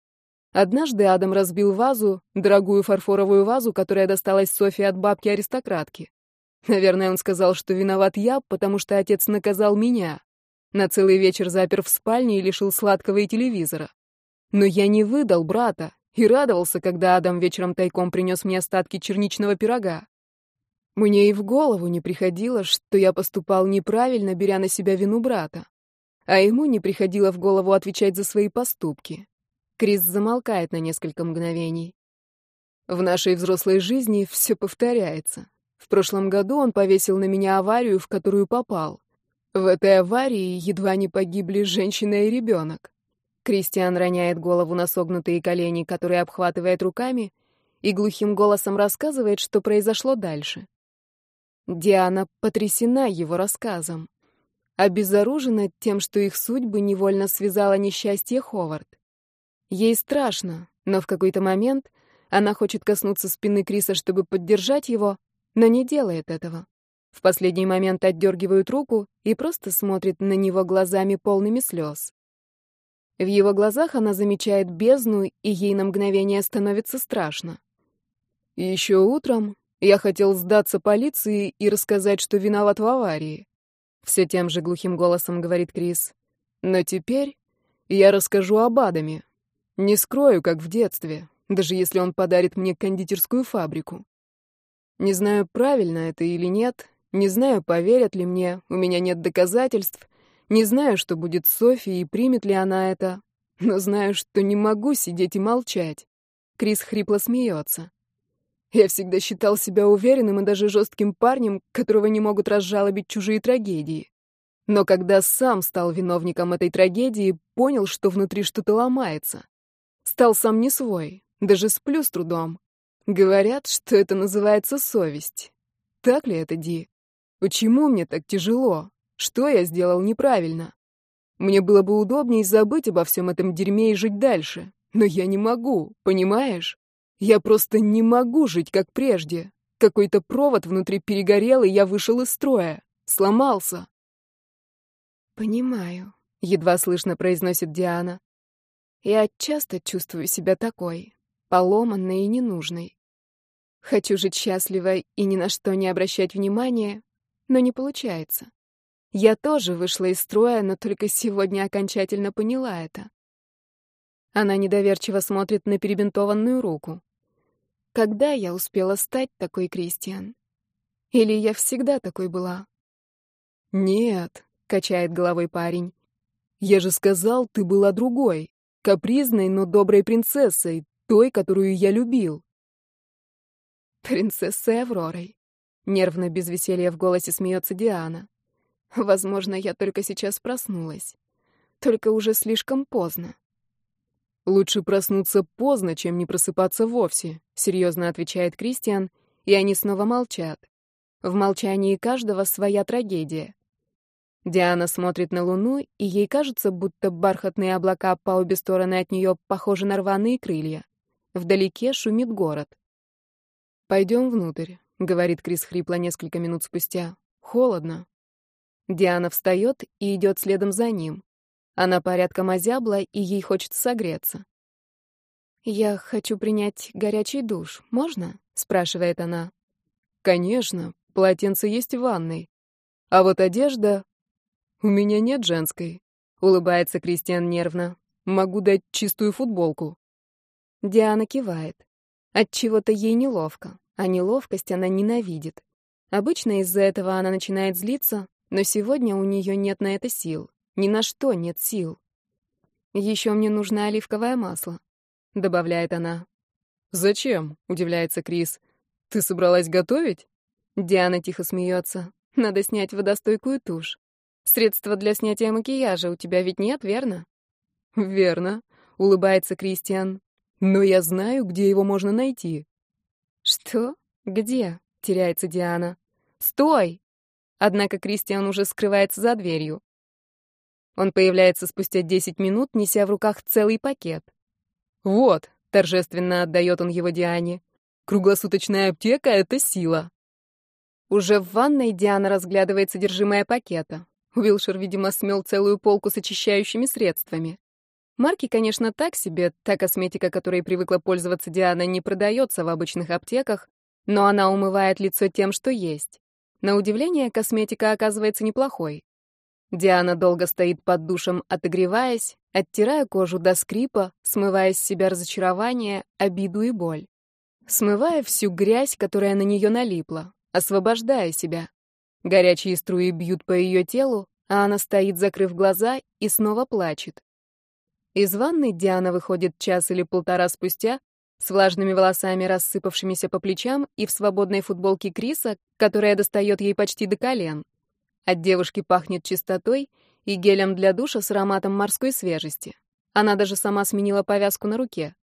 Однажды Адам разбил вазу, дорогую фарфоровую вазу, которая досталась Софии от бабки-аристократки. Наверное, он сказал, что виноват я, потому что отец наказал меня. На целый вечер запер в спальне и лишил сладкого и телевизора. Но я не выдал брата и радовался, когда Адам вечером тайком принес мне остатки черничного пирога. Мне и в голову не приходило, что я поступал неправильно, беря на себя вину брата. А ему не приходило в голову отвечать за свои поступки. Крис замолкает на несколько мгновений. В нашей взрослой жизни все повторяется. В прошлом году он повесил на меня аварию, в которую попал. В этой аварии едва не погибли женщина и ребенок. Кристиан роняет голову на согнутые колени, которые обхватывает руками, и глухим голосом рассказывает, что произошло дальше. Диана потрясена его рассказом, обезоружена тем, что их судьбы невольно связало несчастье Ховард. Ей страшно, но в какой-то момент она хочет коснуться спины Криса, чтобы поддержать его, но не делает этого. В последний момент отдергивают руку и просто смотрит на него глазами полными слез. В его глазах она замечает бездну, и ей на мгновение становится страшно. еще утром я хотел сдаться полиции и рассказать, что виноват в аварии. Все тем же глухим голосом говорит Крис. Но теперь я расскажу об Адаме. Не скрою, как в детстве, даже если он подарит мне кондитерскую фабрику. Не знаю, правильно это или нет, не знаю, поверят ли мне, у меня нет доказательств. Не знаю, что будет с Софией и примет ли она это. Но знаю, что не могу сидеть и молчать. Крис хрипло смеется. Я всегда считал себя уверенным и даже жестким парнем, которого не могут разжалобить чужие трагедии. Но когда сам стал виновником этой трагедии, понял, что внутри что-то ломается. Стал сам не свой, даже сплю с трудом. Говорят, что это называется совесть. Так ли это, Ди? Почему мне так тяжело? Что я сделал неправильно? Мне было бы удобнее забыть обо всем этом дерьме и жить дальше. Но я не могу, понимаешь? Я просто не могу жить, как прежде. Какой-то провод внутри перегорел, и я вышел из строя. Сломался. «Понимаю», — едва слышно произносит Диана. «Я часто чувствую себя такой, поломанной и ненужной. Хочу жить счастливо и ни на что не обращать внимания, но не получается. Я тоже вышла из строя, но только сегодня окончательно поняла это. Она недоверчиво смотрит на перебинтованную руку. Когда я успела стать такой, Кристиан? Или я всегда такой была? Нет, качает головой парень. Я же сказал, ты была другой, капризной, но доброй принцессой, той, которую я любил. Принцессой Авророй. Нервно, без веселья в голосе смеется Диана. Возможно, я только сейчас проснулась. Только уже слишком поздно. Лучше проснуться поздно, чем не просыпаться вовсе, серьезно отвечает Кристиан, и они снова молчат. В молчании каждого своя трагедия. Диана смотрит на луну, и ей кажется, будто бархатные облака по обе стороны от нее похожи на рваные крылья. Вдалеке шумит город. Пойдем внутрь. — говорит Крис хрипло несколько минут спустя. «Холодно». Диана встает и идет следом за ним. Она порядком озябла, и ей хочется согреться. «Я хочу принять горячий душ. Можно?» — спрашивает она. «Конечно. Полотенце есть в ванной. А вот одежда... У меня нет женской», — улыбается Кристиан нервно. «Могу дать чистую футболку». Диана кивает. От чего то ей неловко а неловкость она ненавидит. Обычно из-за этого она начинает злиться, но сегодня у нее нет на это сил. Ни на что нет сил. «Еще мне нужно оливковое масло», — добавляет она. «Зачем?» — удивляется Крис. «Ты собралась готовить?» Диана тихо смеется. «Надо снять водостойкую тушь. Средства для снятия макияжа у тебя ведь нет, верно?» «Верно», — улыбается Кристиан. «Но я знаю, где его можно найти». «Что? Где?» — теряется Диана. «Стой!» Однако Кристиан уже скрывается за дверью. Он появляется спустя 10 минут, неся в руках целый пакет. «Вот», — торжественно отдает он его Диане, — «круглосуточная аптека — это сила». Уже в ванной Диана разглядывает содержимое пакета. Уилшер, видимо, смел целую полку с очищающими средствами. Марки, конечно, так себе, та косметика, которой привыкла пользоваться Диана, не продается в обычных аптеках, но она умывает лицо тем, что есть. На удивление, косметика оказывается неплохой. Диана долго стоит под душем, отогреваясь, оттирая кожу до скрипа, смывая с себя разочарование, обиду и боль. Смывая всю грязь, которая на нее налипла, освобождая себя. Горячие струи бьют по ее телу, а она стоит, закрыв глаза, и снова плачет. Из ванной Диана выходит час или полтора спустя, с влажными волосами, рассыпавшимися по плечам, и в свободной футболке Криса, которая достает ей почти до колен. От девушки пахнет чистотой и гелем для душа с ароматом морской свежести. Она даже сама сменила повязку на руке.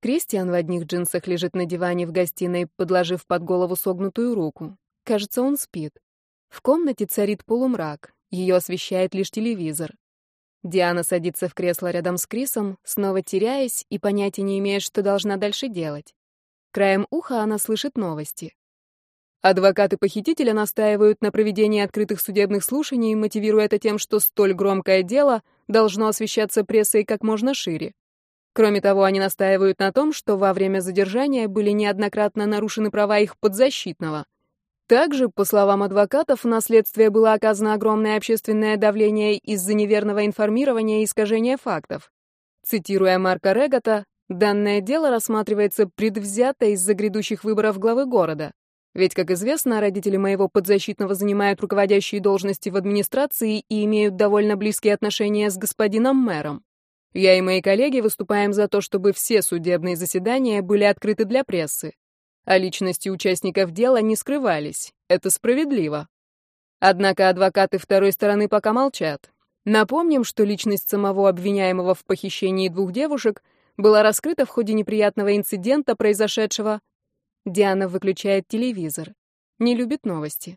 Кристиан в одних джинсах лежит на диване в гостиной, подложив под голову согнутую руку. Кажется, он спит. В комнате царит полумрак, ее освещает лишь телевизор. Диана садится в кресло рядом с Крисом, снова теряясь и понятия не имея, что должна дальше делать. Краем уха она слышит новости. Адвокаты похитителя настаивают на проведении открытых судебных слушаний, мотивируя это тем, что столь громкое дело должно освещаться прессой как можно шире. Кроме того, они настаивают на том, что во время задержания были неоднократно нарушены права их подзащитного. Также, по словам адвокатов, на следствие было оказано огромное общественное давление из-за неверного информирования и искажения фактов. Цитируя Марка Регота, данное дело рассматривается предвзято из-за грядущих выборов главы города. Ведь, как известно, родители моего подзащитного занимают руководящие должности в администрации и имеют довольно близкие отношения с господином мэром. Я и мои коллеги выступаем за то, чтобы все судебные заседания были открыты для прессы. А личности участников дела не скрывались. Это справедливо. Однако адвокаты второй стороны пока молчат. Напомним, что личность самого обвиняемого в похищении двух девушек была раскрыта в ходе неприятного инцидента, произошедшего Диана выключает телевизор. Не любит новости.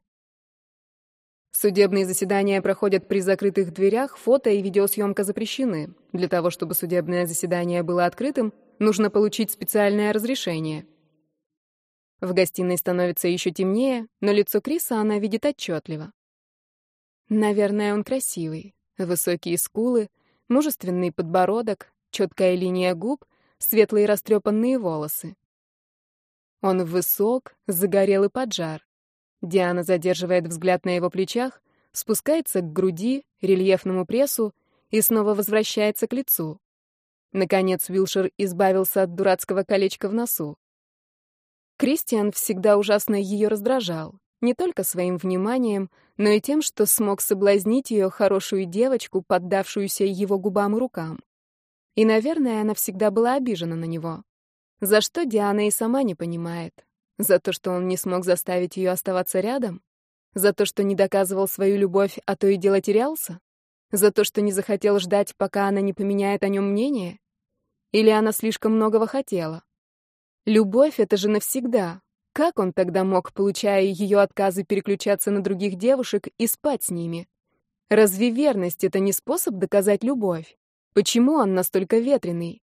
Судебные заседания проходят при закрытых дверях, фото и видеосъемка запрещены. Для того, чтобы судебное заседание было открытым, нужно получить специальное разрешение. В гостиной становится еще темнее, но лицо Криса она видит отчетливо. Наверное, он красивый. Высокие скулы, мужественный подбородок, четкая линия губ, светлые растрепанные волосы. Он высок, загорелый поджар. Диана задерживает взгляд на его плечах, спускается к груди, рельефному прессу и снова возвращается к лицу. Наконец Вилшер избавился от дурацкого колечка в носу. Кристиан всегда ужасно ее раздражал, не только своим вниманием, но и тем, что смог соблазнить ее хорошую девочку, поддавшуюся его губам и рукам. И, наверное, она всегда была обижена на него. За что Диана и сама не понимает. За то, что он не смог заставить ее оставаться рядом? За то, что не доказывал свою любовь, а то и дело терялся? За то, что не захотел ждать, пока она не поменяет о нем мнение? Или она слишком многого хотела? Любовь — это же навсегда. Как он тогда мог, получая ее отказы, переключаться на других девушек и спать с ними? Разве верность — это не способ доказать любовь? Почему он настолько ветреный?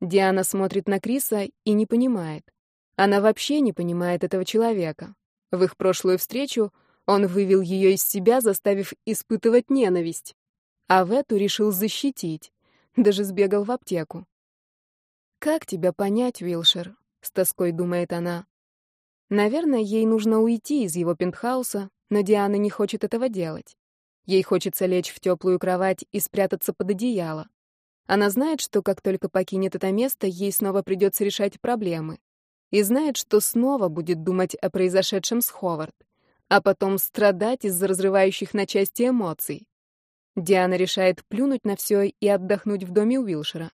Диана смотрит на Криса и не понимает. Она вообще не понимает этого человека. В их прошлую встречу он вывел ее из себя, заставив испытывать ненависть. А в эту решил защитить. Даже сбегал в аптеку. «Как тебя понять, Вилшер?» — с тоской думает она. Наверное, ей нужно уйти из его пентхауса, но Диана не хочет этого делать. Ей хочется лечь в теплую кровать и спрятаться под одеяло. Она знает, что как только покинет это место, ей снова придется решать проблемы. И знает, что снова будет думать о произошедшем с Ховард, а потом страдать из-за разрывающих на части эмоций. Диана решает плюнуть на все и отдохнуть в доме Уилшера.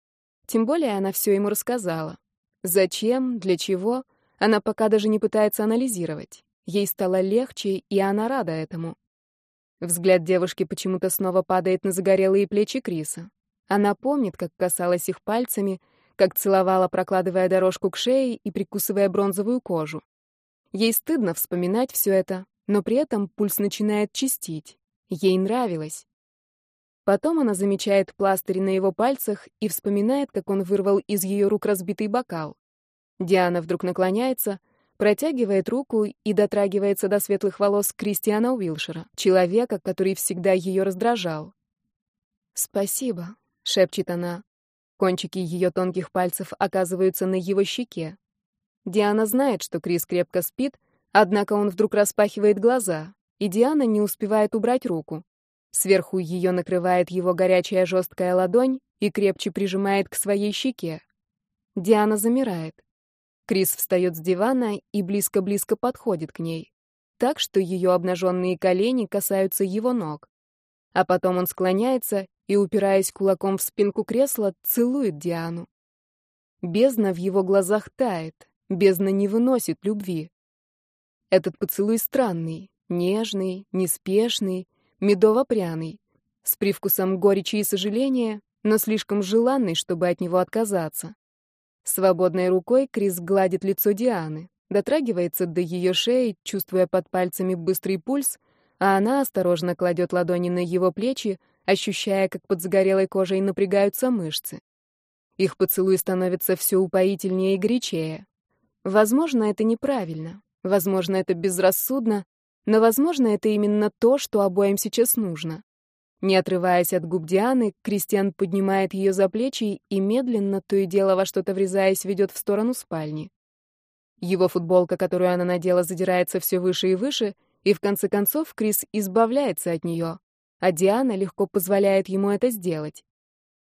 Тем более она все ему рассказала. Зачем, для чего, она пока даже не пытается анализировать. Ей стало легче, и она рада этому. Взгляд девушки почему-то снова падает на загорелые плечи Криса. Она помнит, как касалась их пальцами, как целовала, прокладывая дорожку к шее и прикусывая бронзовую кожу. Ей стыдно вспоминать все это, но при этом пульс начинает чистить. Ей нравилось. Потом она замечает пластырь на его пальцах и вспоминает, как он вырвал из ее рук разбитый бокал. Диана вдруг наклоняется, протягивает руку и дотрагивается до светлых волос Кристиана Уилшера, человека, который всегда ее раздражал. «Спасибо», — шепчет она. Кончики ее тонких пальцев оказываются на его щеке. Диана знает, что Крис крепко спит, однако он вдруг распахивает глаза, и Диана не успевает убрать руку. Сверху ее накрывает его горячая жесткая ладонь и крепче прижимает к своей щеке. Диана замирает. Крис встает с дивана и близко-близко подходит к ней, так что ее обнаженные колени касаются его ног. А потом он склоняется и, упираясь кулаком в спинку кресла, целует Диану. Бездна в его глазах тает, бездна не выносит любви. Этот поцелуй странный, нежный, неспешный, медово-пряный, с привкусом горечи и сожаления, но слишком желанный, чтобы от него отказаться. Свободной рукой Крис гладит лицо Дианы, дотрагивается до ее шеи, чувствуя под пальцами быстрый пульс, а она осторожно кладет ладони на его плечи, ощущая, как под загорелой кожей напрягаются мышцы. Их поцелуй становится все упоительнее и горячее. Возможно, это неправильно, возможно, это безрассудно, но, возможно, это именно то, что обоим сейчас нужно. Не отрываясь от губ Дианы, Кристиан поднимает ее за плечи и медленно, то и дело во что-то врезаясь, ведет в сторону спальни. Его футболка, которую она надела, задирается все выше и выше, и в конце концов Крис избавляется от нее, а Диана легко позволяет ему это сделать.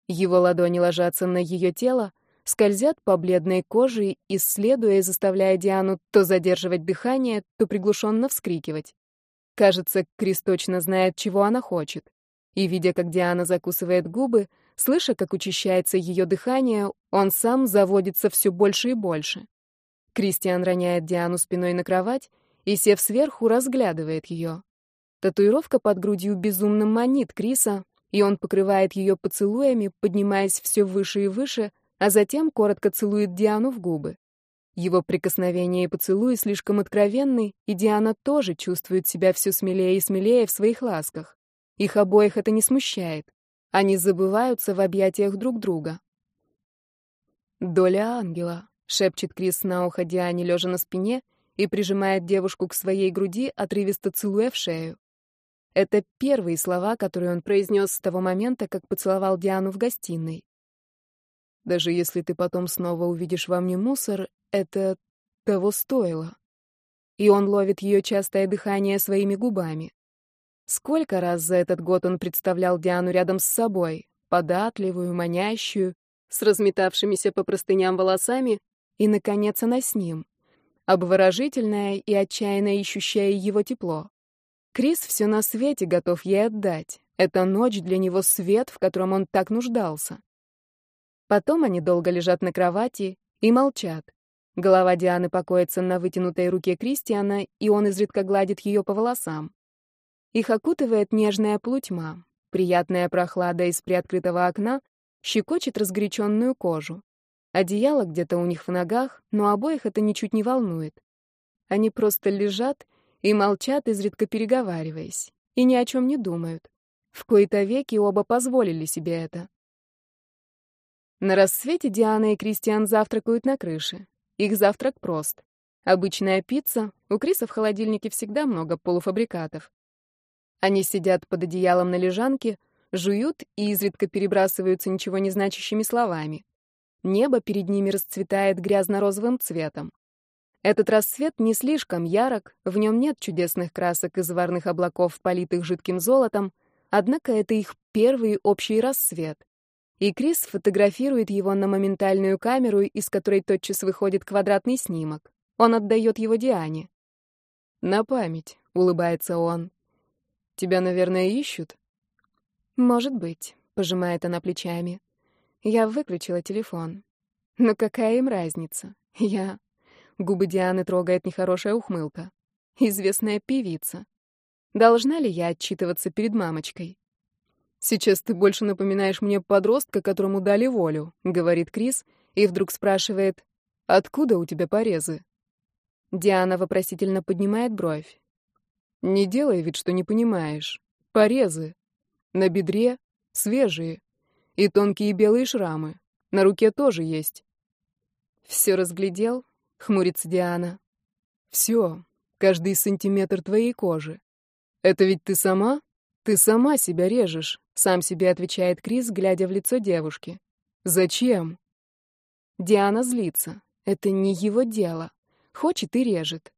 Его ладони ложатся на ее тело, скользят по бледной коже, исследуя и заставляя Диану то задерживать дыхание, то приглушенно вскрикивать. Кажется, Крис точно знает, чего она хочет. И, видя, как Диана закусывает губы, слыша, как учащается ее дыхание, он сам заводится все больше и больше. Кристиан роняет Диану спиной на кровать и, сев сверху, разглядывает ее. Татуировка под грудью безумно манит Криса, и он покрывает ее поцелуями, поднимаясь все выше и выше, а затем коротко целует Диану в губы. Его прикосновения и поцелуи слишком откровенны, и Диана тоже чувствует себя все смелее и смелее в своих ласках. Их обоих это не смущает. Они забываются в объятиях друг друга. «Доля ангела», — шепчет Крис на ухо Диане, лежа на спине, и прижимает девушку к своей груди, отрывисто целуя в шею. Это первые слова, которые он произнес с того момента, как поцеловал Диану в гостиной. Даже если ты потом снова увидишь во мне мусор, это того стоило. И он ловит ее частое дыхание своими губами. Сколько раз за этот год он представлял Диану рядом с собой, податливую, манящую, с разметавшимися по простыням волосами, и, наконец, она с ним, обворожительная и отчаянно ищущая его тепло. Крис все на свете готов ей отдать. Эта ночь для него свет, в котором он так нуждался. Потом они долго лежат на кровати и молчат. Голова Дианы покоится на вытянутой руке Кристиана, и он изредка гладит ее по волосам. Их окутывает нежная плутьма. Приятная прохлада из приоткрытого окна щекочет разгоряченную кожу. Одеяло где-то у них в ногах, но обоих это ничуть не волнует. Они просто лежат и молчат, изредка переговариваясь, и ни о чем не думают. В кои-то веки оба позволили себе это. На рассвете Диана и Кристиан завтракают на крыше. Их завтрак прост. Обычная пицца, у Криса в холодильнике всегда много полуфабрикатов. Они сидят под одеялом на лежанке, жуют и изредка перебрасываются ничего не значащими словами. Небо перед ними расцветает грязно-розовым цветом. Этот рассвет не слишком ярок, в нем нет чудесных красок и заварных облаков, политых жидким золотом, однако это их первый общий рассвет и Крис фотографирует его на моментальную камеру, из которой тотчас выходит квадратный снимок. Он отдает его Диане. «На память», — улыбается он. «Тебя, наверное, ищут?» «Может быть», — пожимает она плечами. Я выключила телефон. Но какая им разница? Я... Губы Дианы трогает нехорошая ухмылка. Известная певица. Должна ли я отчитываться перед мамочкой? «Сейчас ты больше напоминаешь мне подростка, которому дали волю», — говорит Крис, и вдруг спрашивает, «Откуда у тебя порезы?» Диана вопросительно поднимает бровь. «Не делай вид, что не понимаешь. Порезы. На бедре свежие. И тонкие белые шрамы. На руке тоже есть». «Все разглядел?» — хмурится Диана. «Все. Каждый сантиметр твоей кожи. Это ведь ты сама? Ты сама себя режешь», — сам себе отвечает Крис, глядя в лицо девушки. «Зачем?» Диана злится. Это не его дело. Хочет и режет.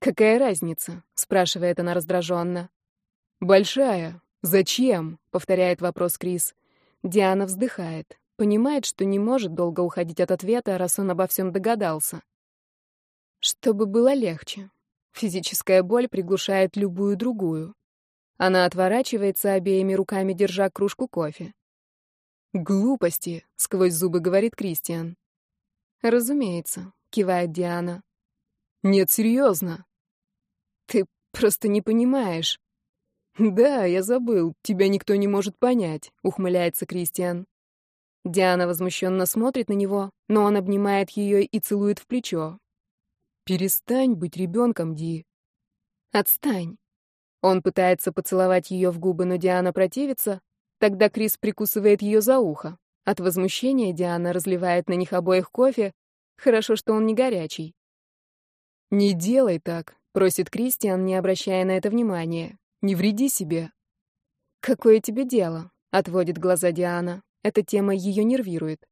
«Какая разница?» — спрашивает она раздраженно. «Большая. Зачем?» — повторяет вопрос Крис. Диана вздыхает. Понимает, что не может долго уходить от ответа, раз он обо всем догадался. Чтобы было легче. Физическая боль приглушает любую другую. Она отворачивается обеими руками, держа кружку кофе. «Глупости», — сквозь зубы говорит Кристиан. «Разумеется», — кивает Диана. «Нет, серьезно». «Ты просто не понимаешь». «Да, я забыл, тебя никто не может понять», — ухмыляется Кристиан. Диана возмущенно смотрит на него, но он обнимает ее и целует в плечо. «Перестань быть ребенком, Ди». «Отстань». Он пытается поцеловать ее в губы, но Диана противится. Тогда Крис прикусывает ее за ухо. От возмущения Диана разливает на них обоих кофе. Хорошо, что он не горячий. «Не делай так», — просит Кристиан, не обращая на это внимания. «Не вреди себе». «Какое тебе дело?» — отводит глаза Диана. Эта тема ее нервирует.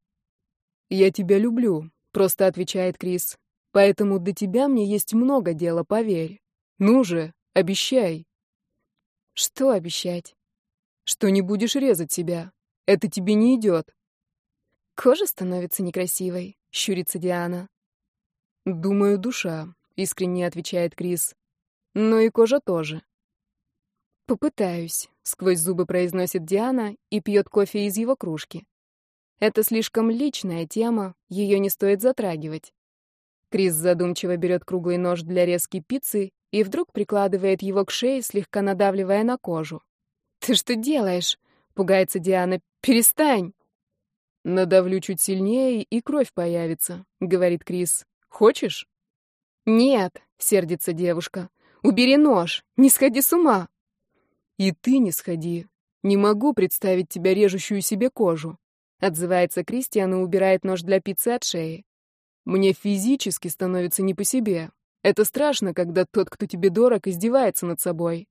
«Я тебя люблю», — просто отвечает Крис. «Поэтому до тебя мне есть много дела, поверь. Ну же, обещай». «Что обещать?» «Что не будешь резать себя. Это тебе не идет». «Кожа становится некрасивой», — щурится Диана. «Думаю, душа», — искренне отвечает Крис. «Но и кожа тоже». «Попытаюсь», — сквозь зубы произносит Диана и пьет кофе из его кружки. Это слишком личная тема, ее не стоит затрагивать. Крис задумчиво берет круглый нож для резки пиццы и вдруг прикладывает его к шее, слегка надавливая на кожу. «Ты что делаешь?» — пугается Диана. «Перестань!» «Надавлю чуть сильнее, и кровь появится», — говорит Крис. «Хочешь?» «Нет», — сердится девушка. «Убери нож! Не сходи с ума!» «И ты не сходи. Не могу представить тебя режущую себе кожу», — отзывается Кристиан и убирает нож для пиццы от шеи. «Мне физически становится не по себе. Это страшно, когда тот, кто тебе дорог, издевается над собой».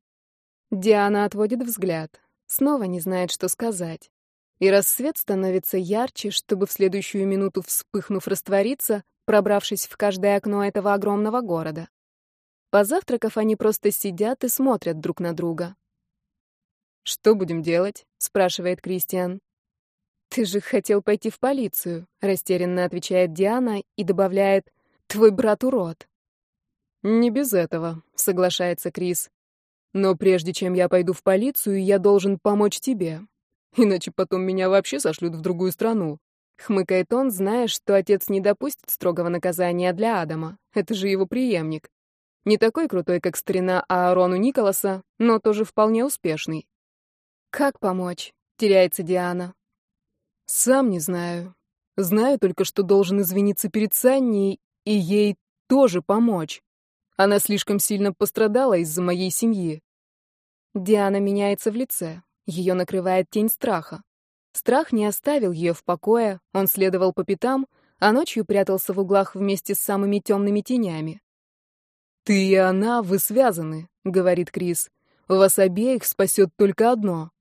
Диана отводит взгляд. Снова не знает, что сказать. И рассвет становится ярче, чтобы в следующую минуту, вспыхнув, раствориться, пробравшись в каждое окно этого огромного города. Позавтракав, они просто сидят и смотрят друг на друга. «Что будем делать?» — спрашивает Кристиан. «Ты же хотел пойти в полицию», — растерянно отвечает Диана и добавляет «Твой брат урод». «Не без этого», — соглашается Крис. «Но прежде чем я пойду в полицию, я должен помочь тебе. Иначе потом меня вообще сошлют в другую страну». Хмыкает он, зная, что отец не допустит строгого наказания для Адама. Это же его преемник. Не такой крутой, как старина Аарону Николаса, но тоже вполне успешный. «Как помочь?» — теряется Диана. «Сам не знаю. Знаю только, что должен извиниться перед Санни и ей тоже помочь. Она слишком сильно пострадала из-за моей семьи». Диана меняется в лице. Ее накрывает тень страха. Страх не оставил ее в покое, он следовал по пятам, а ночью прятался в углах вместе с самыми темными тенями. «Ты и она, вы связаны», — говорит Крис. «Вас обеих спасет только одно».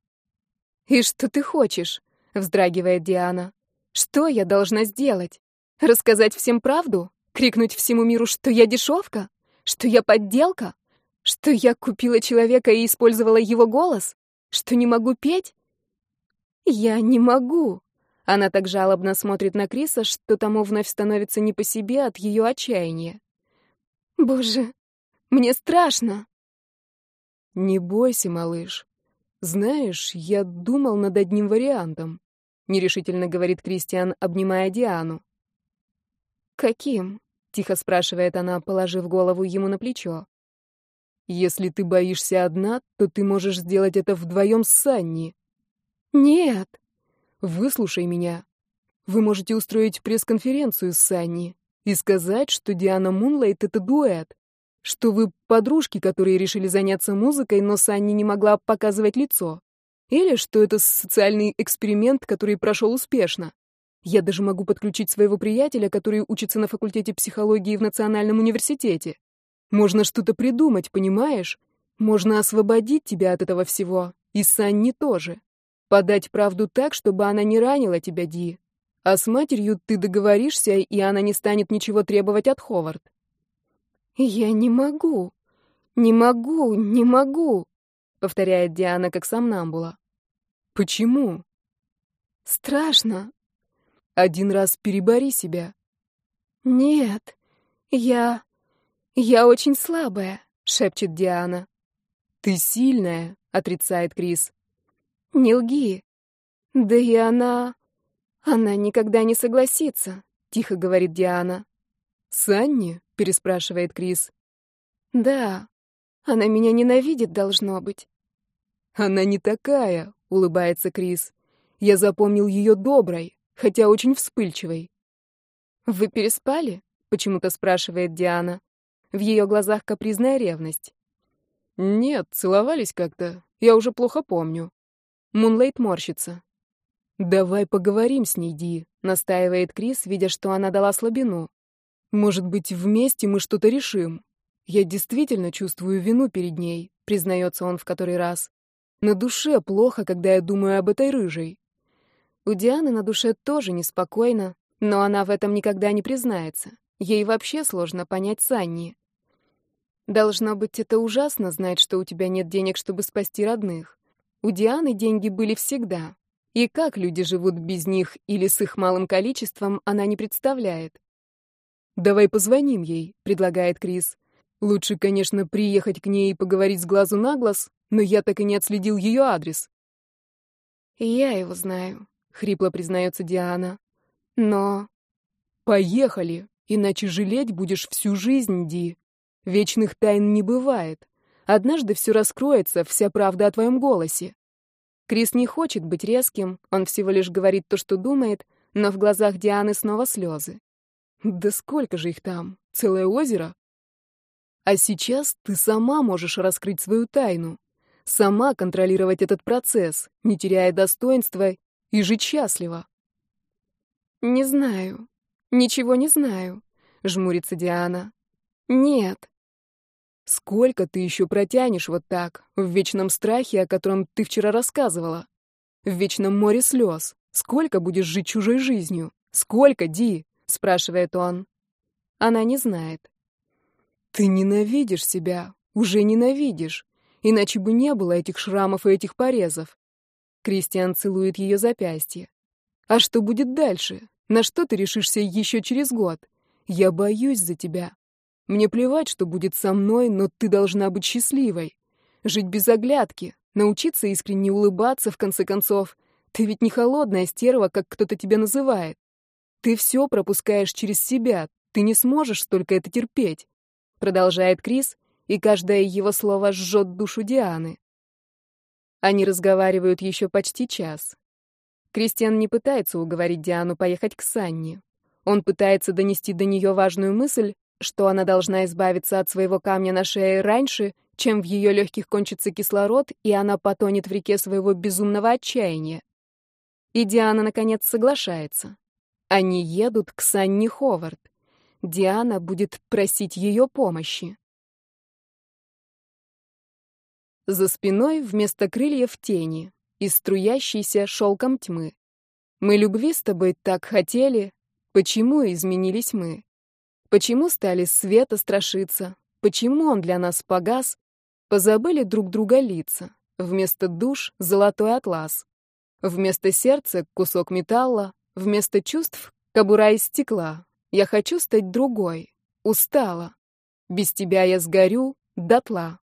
«И что ты хочешь?» — вздрагивает Диана. «Что я должна сделать? Рассказать всем правду? Крикнуть всему миру, что я дешевка? Что я подделка? Что я купила человека и использовала его голос? Что не могу петь?» «Я не могу!» Она так жалобно смотрит на Криса, что тому вновь становится не по себе от ее отчаяния. «Боже, мне страшно!» «Не бойся, малыш. Знаешь, я думал над одним вариантом. — нерешительно говорит Кристиан, обнимая Диану. «Каким?» — тихо спрашивает она, положив голову ему на плечо. «Если ты боишься одна, то ты можешь сделать это вдвоем с Санни». «Нет». «Выслушай меня. Вы можете устроить пресс-конференцию с Санни и сказать, что Диана Мунлайт — это дуэт, что вы подружки, которые решили заняться музыкой, но Санни не могла показывать лицо. Или что это социальный эксперимент, который прошел успешно. Я даже могу подключить своего приятеля, который учится на факультете психологии в Национальном университете. Можно что-то придумать, понимаешь? Можно освободить тебя от этого всего. И Санни тоже. Подать правду так, чтобы она не ранила тебя, Ди. А с матерью ты договоришься, и она не станет ничего требовать от Ховард. Я не могу. Не могу, не могу повторяет Диана как сомнамбула. Почему? Страшно. Один раз перебори себя. Нет. Я я очень слабая, шепчет Диана. Ты сильная, отрицает Крис. Не лги. Да и она она никогда не согласится, тихо говорит Диана. Санни? переспрашивает Крис. Да. Она меня ненавидит, должно быть. «Она не такая», — улыбается Крис. «Я запомнил ее доброй, хотя очень вспыльчивой». «Вы переспали?» — почему-то спрашивает Диана. В ее глазах капризная ревность. «Нет, целовались как-то. Я уже плохо помню». Мунлейт морщится. «Давай поговорим с ней, Ди», — настаивает Крис, видя, что она дала слабину. «Может быть, вместе мы что-то решим. Я действительно чувствую вину перед ней», — признается он в который раз. На душе плохо, когда я думаю об этой рыжей. У Дианы на душе тоже неспокойно, но она в этом никогда не признается. Ей вообще сложно понять Санни. Должно быть, это ужасно знать, что у тебя нет денег, чтобы спасти родных. У Дианы деньги были всегда. И как люди живут без них или с их малым количеством, она не представляет. «Давай позвоним ей», — предлагает Крис. «Лучше, конечно, приехать к ней и поговорить с глазу на глаз, но я так и не отследил ее адрес. «Я его знаю», — хрипло признается Диана. «Но...» «Поехали, иначе жалеть будешь всю жизнь, Ди. Вечных тайн не бывает. Однажды все раскроется, вся правда о твоем голосе». Крис не хочет быть резким, он всего лишь говорит то, что думает, но в глазах Дианы снова слезы. «Да сколько же их там? Целое озеро?» «А сейчас ты сама можешь раскрыть свою тайну сама контролировать этот процесс, не теряя достоинства и жить счастливо. «Не знаю. Ничего не знаю», — жмурится Диана. «Нет». «Сколько ты еще протянешь вот так, в вечном страхе, о котором ты вчера рассказывала? В вечном море слез? Сколько будешь жить чужой жизнью? Сколько, Ди?» — спрашивает он. Она не знает. «Ты ненавидишь себя, уже ненавидишь. Иначе бы не было этих шрамов и этих порезов. Кристиан целует ее запястье. А что будет дальше? На что ты решишься еще через год? Я боюсь за тебя. Мне плевать, что будет со мной, но ты должна быть счастливой. Жить без оглядки, научиться искренне улыбаться, в конце концов. Ты ведь не холодная стерва, как кто-то тебя называет. Ты все пропускаешь через себя, ты не сможешь столько это терпеть. Продолжает Крис, и каждое его слово жжет душу Дианы. Они разговаривают еще почти час. Кристиан не пытается уговорить Диану поехать к Санне. Он пытается донести до нее важную мысль, что она должна избавиться от своего камня на шее раньше, чем в ее легких кончится кислород, и она потонет в реке своего безумного отчаяния. И Диана, наконец, соглашается. Они едут к Санне Ховард. Диана будет просить ее помощи. За спиной вместо крыльев тени и струящийся шелком тьмы. Мы любви с тобой так хотели, почему изменились мы? Почему стали света страшиться? Почему он для нас погас? Позабыли друг друга лица. Вместо душ — золотой атлас. Вместо сердца — кусок металла. Вместо чувств — кобура из стекла. Я хочу стать другой. Устала. Без тебя я сгорю дотла.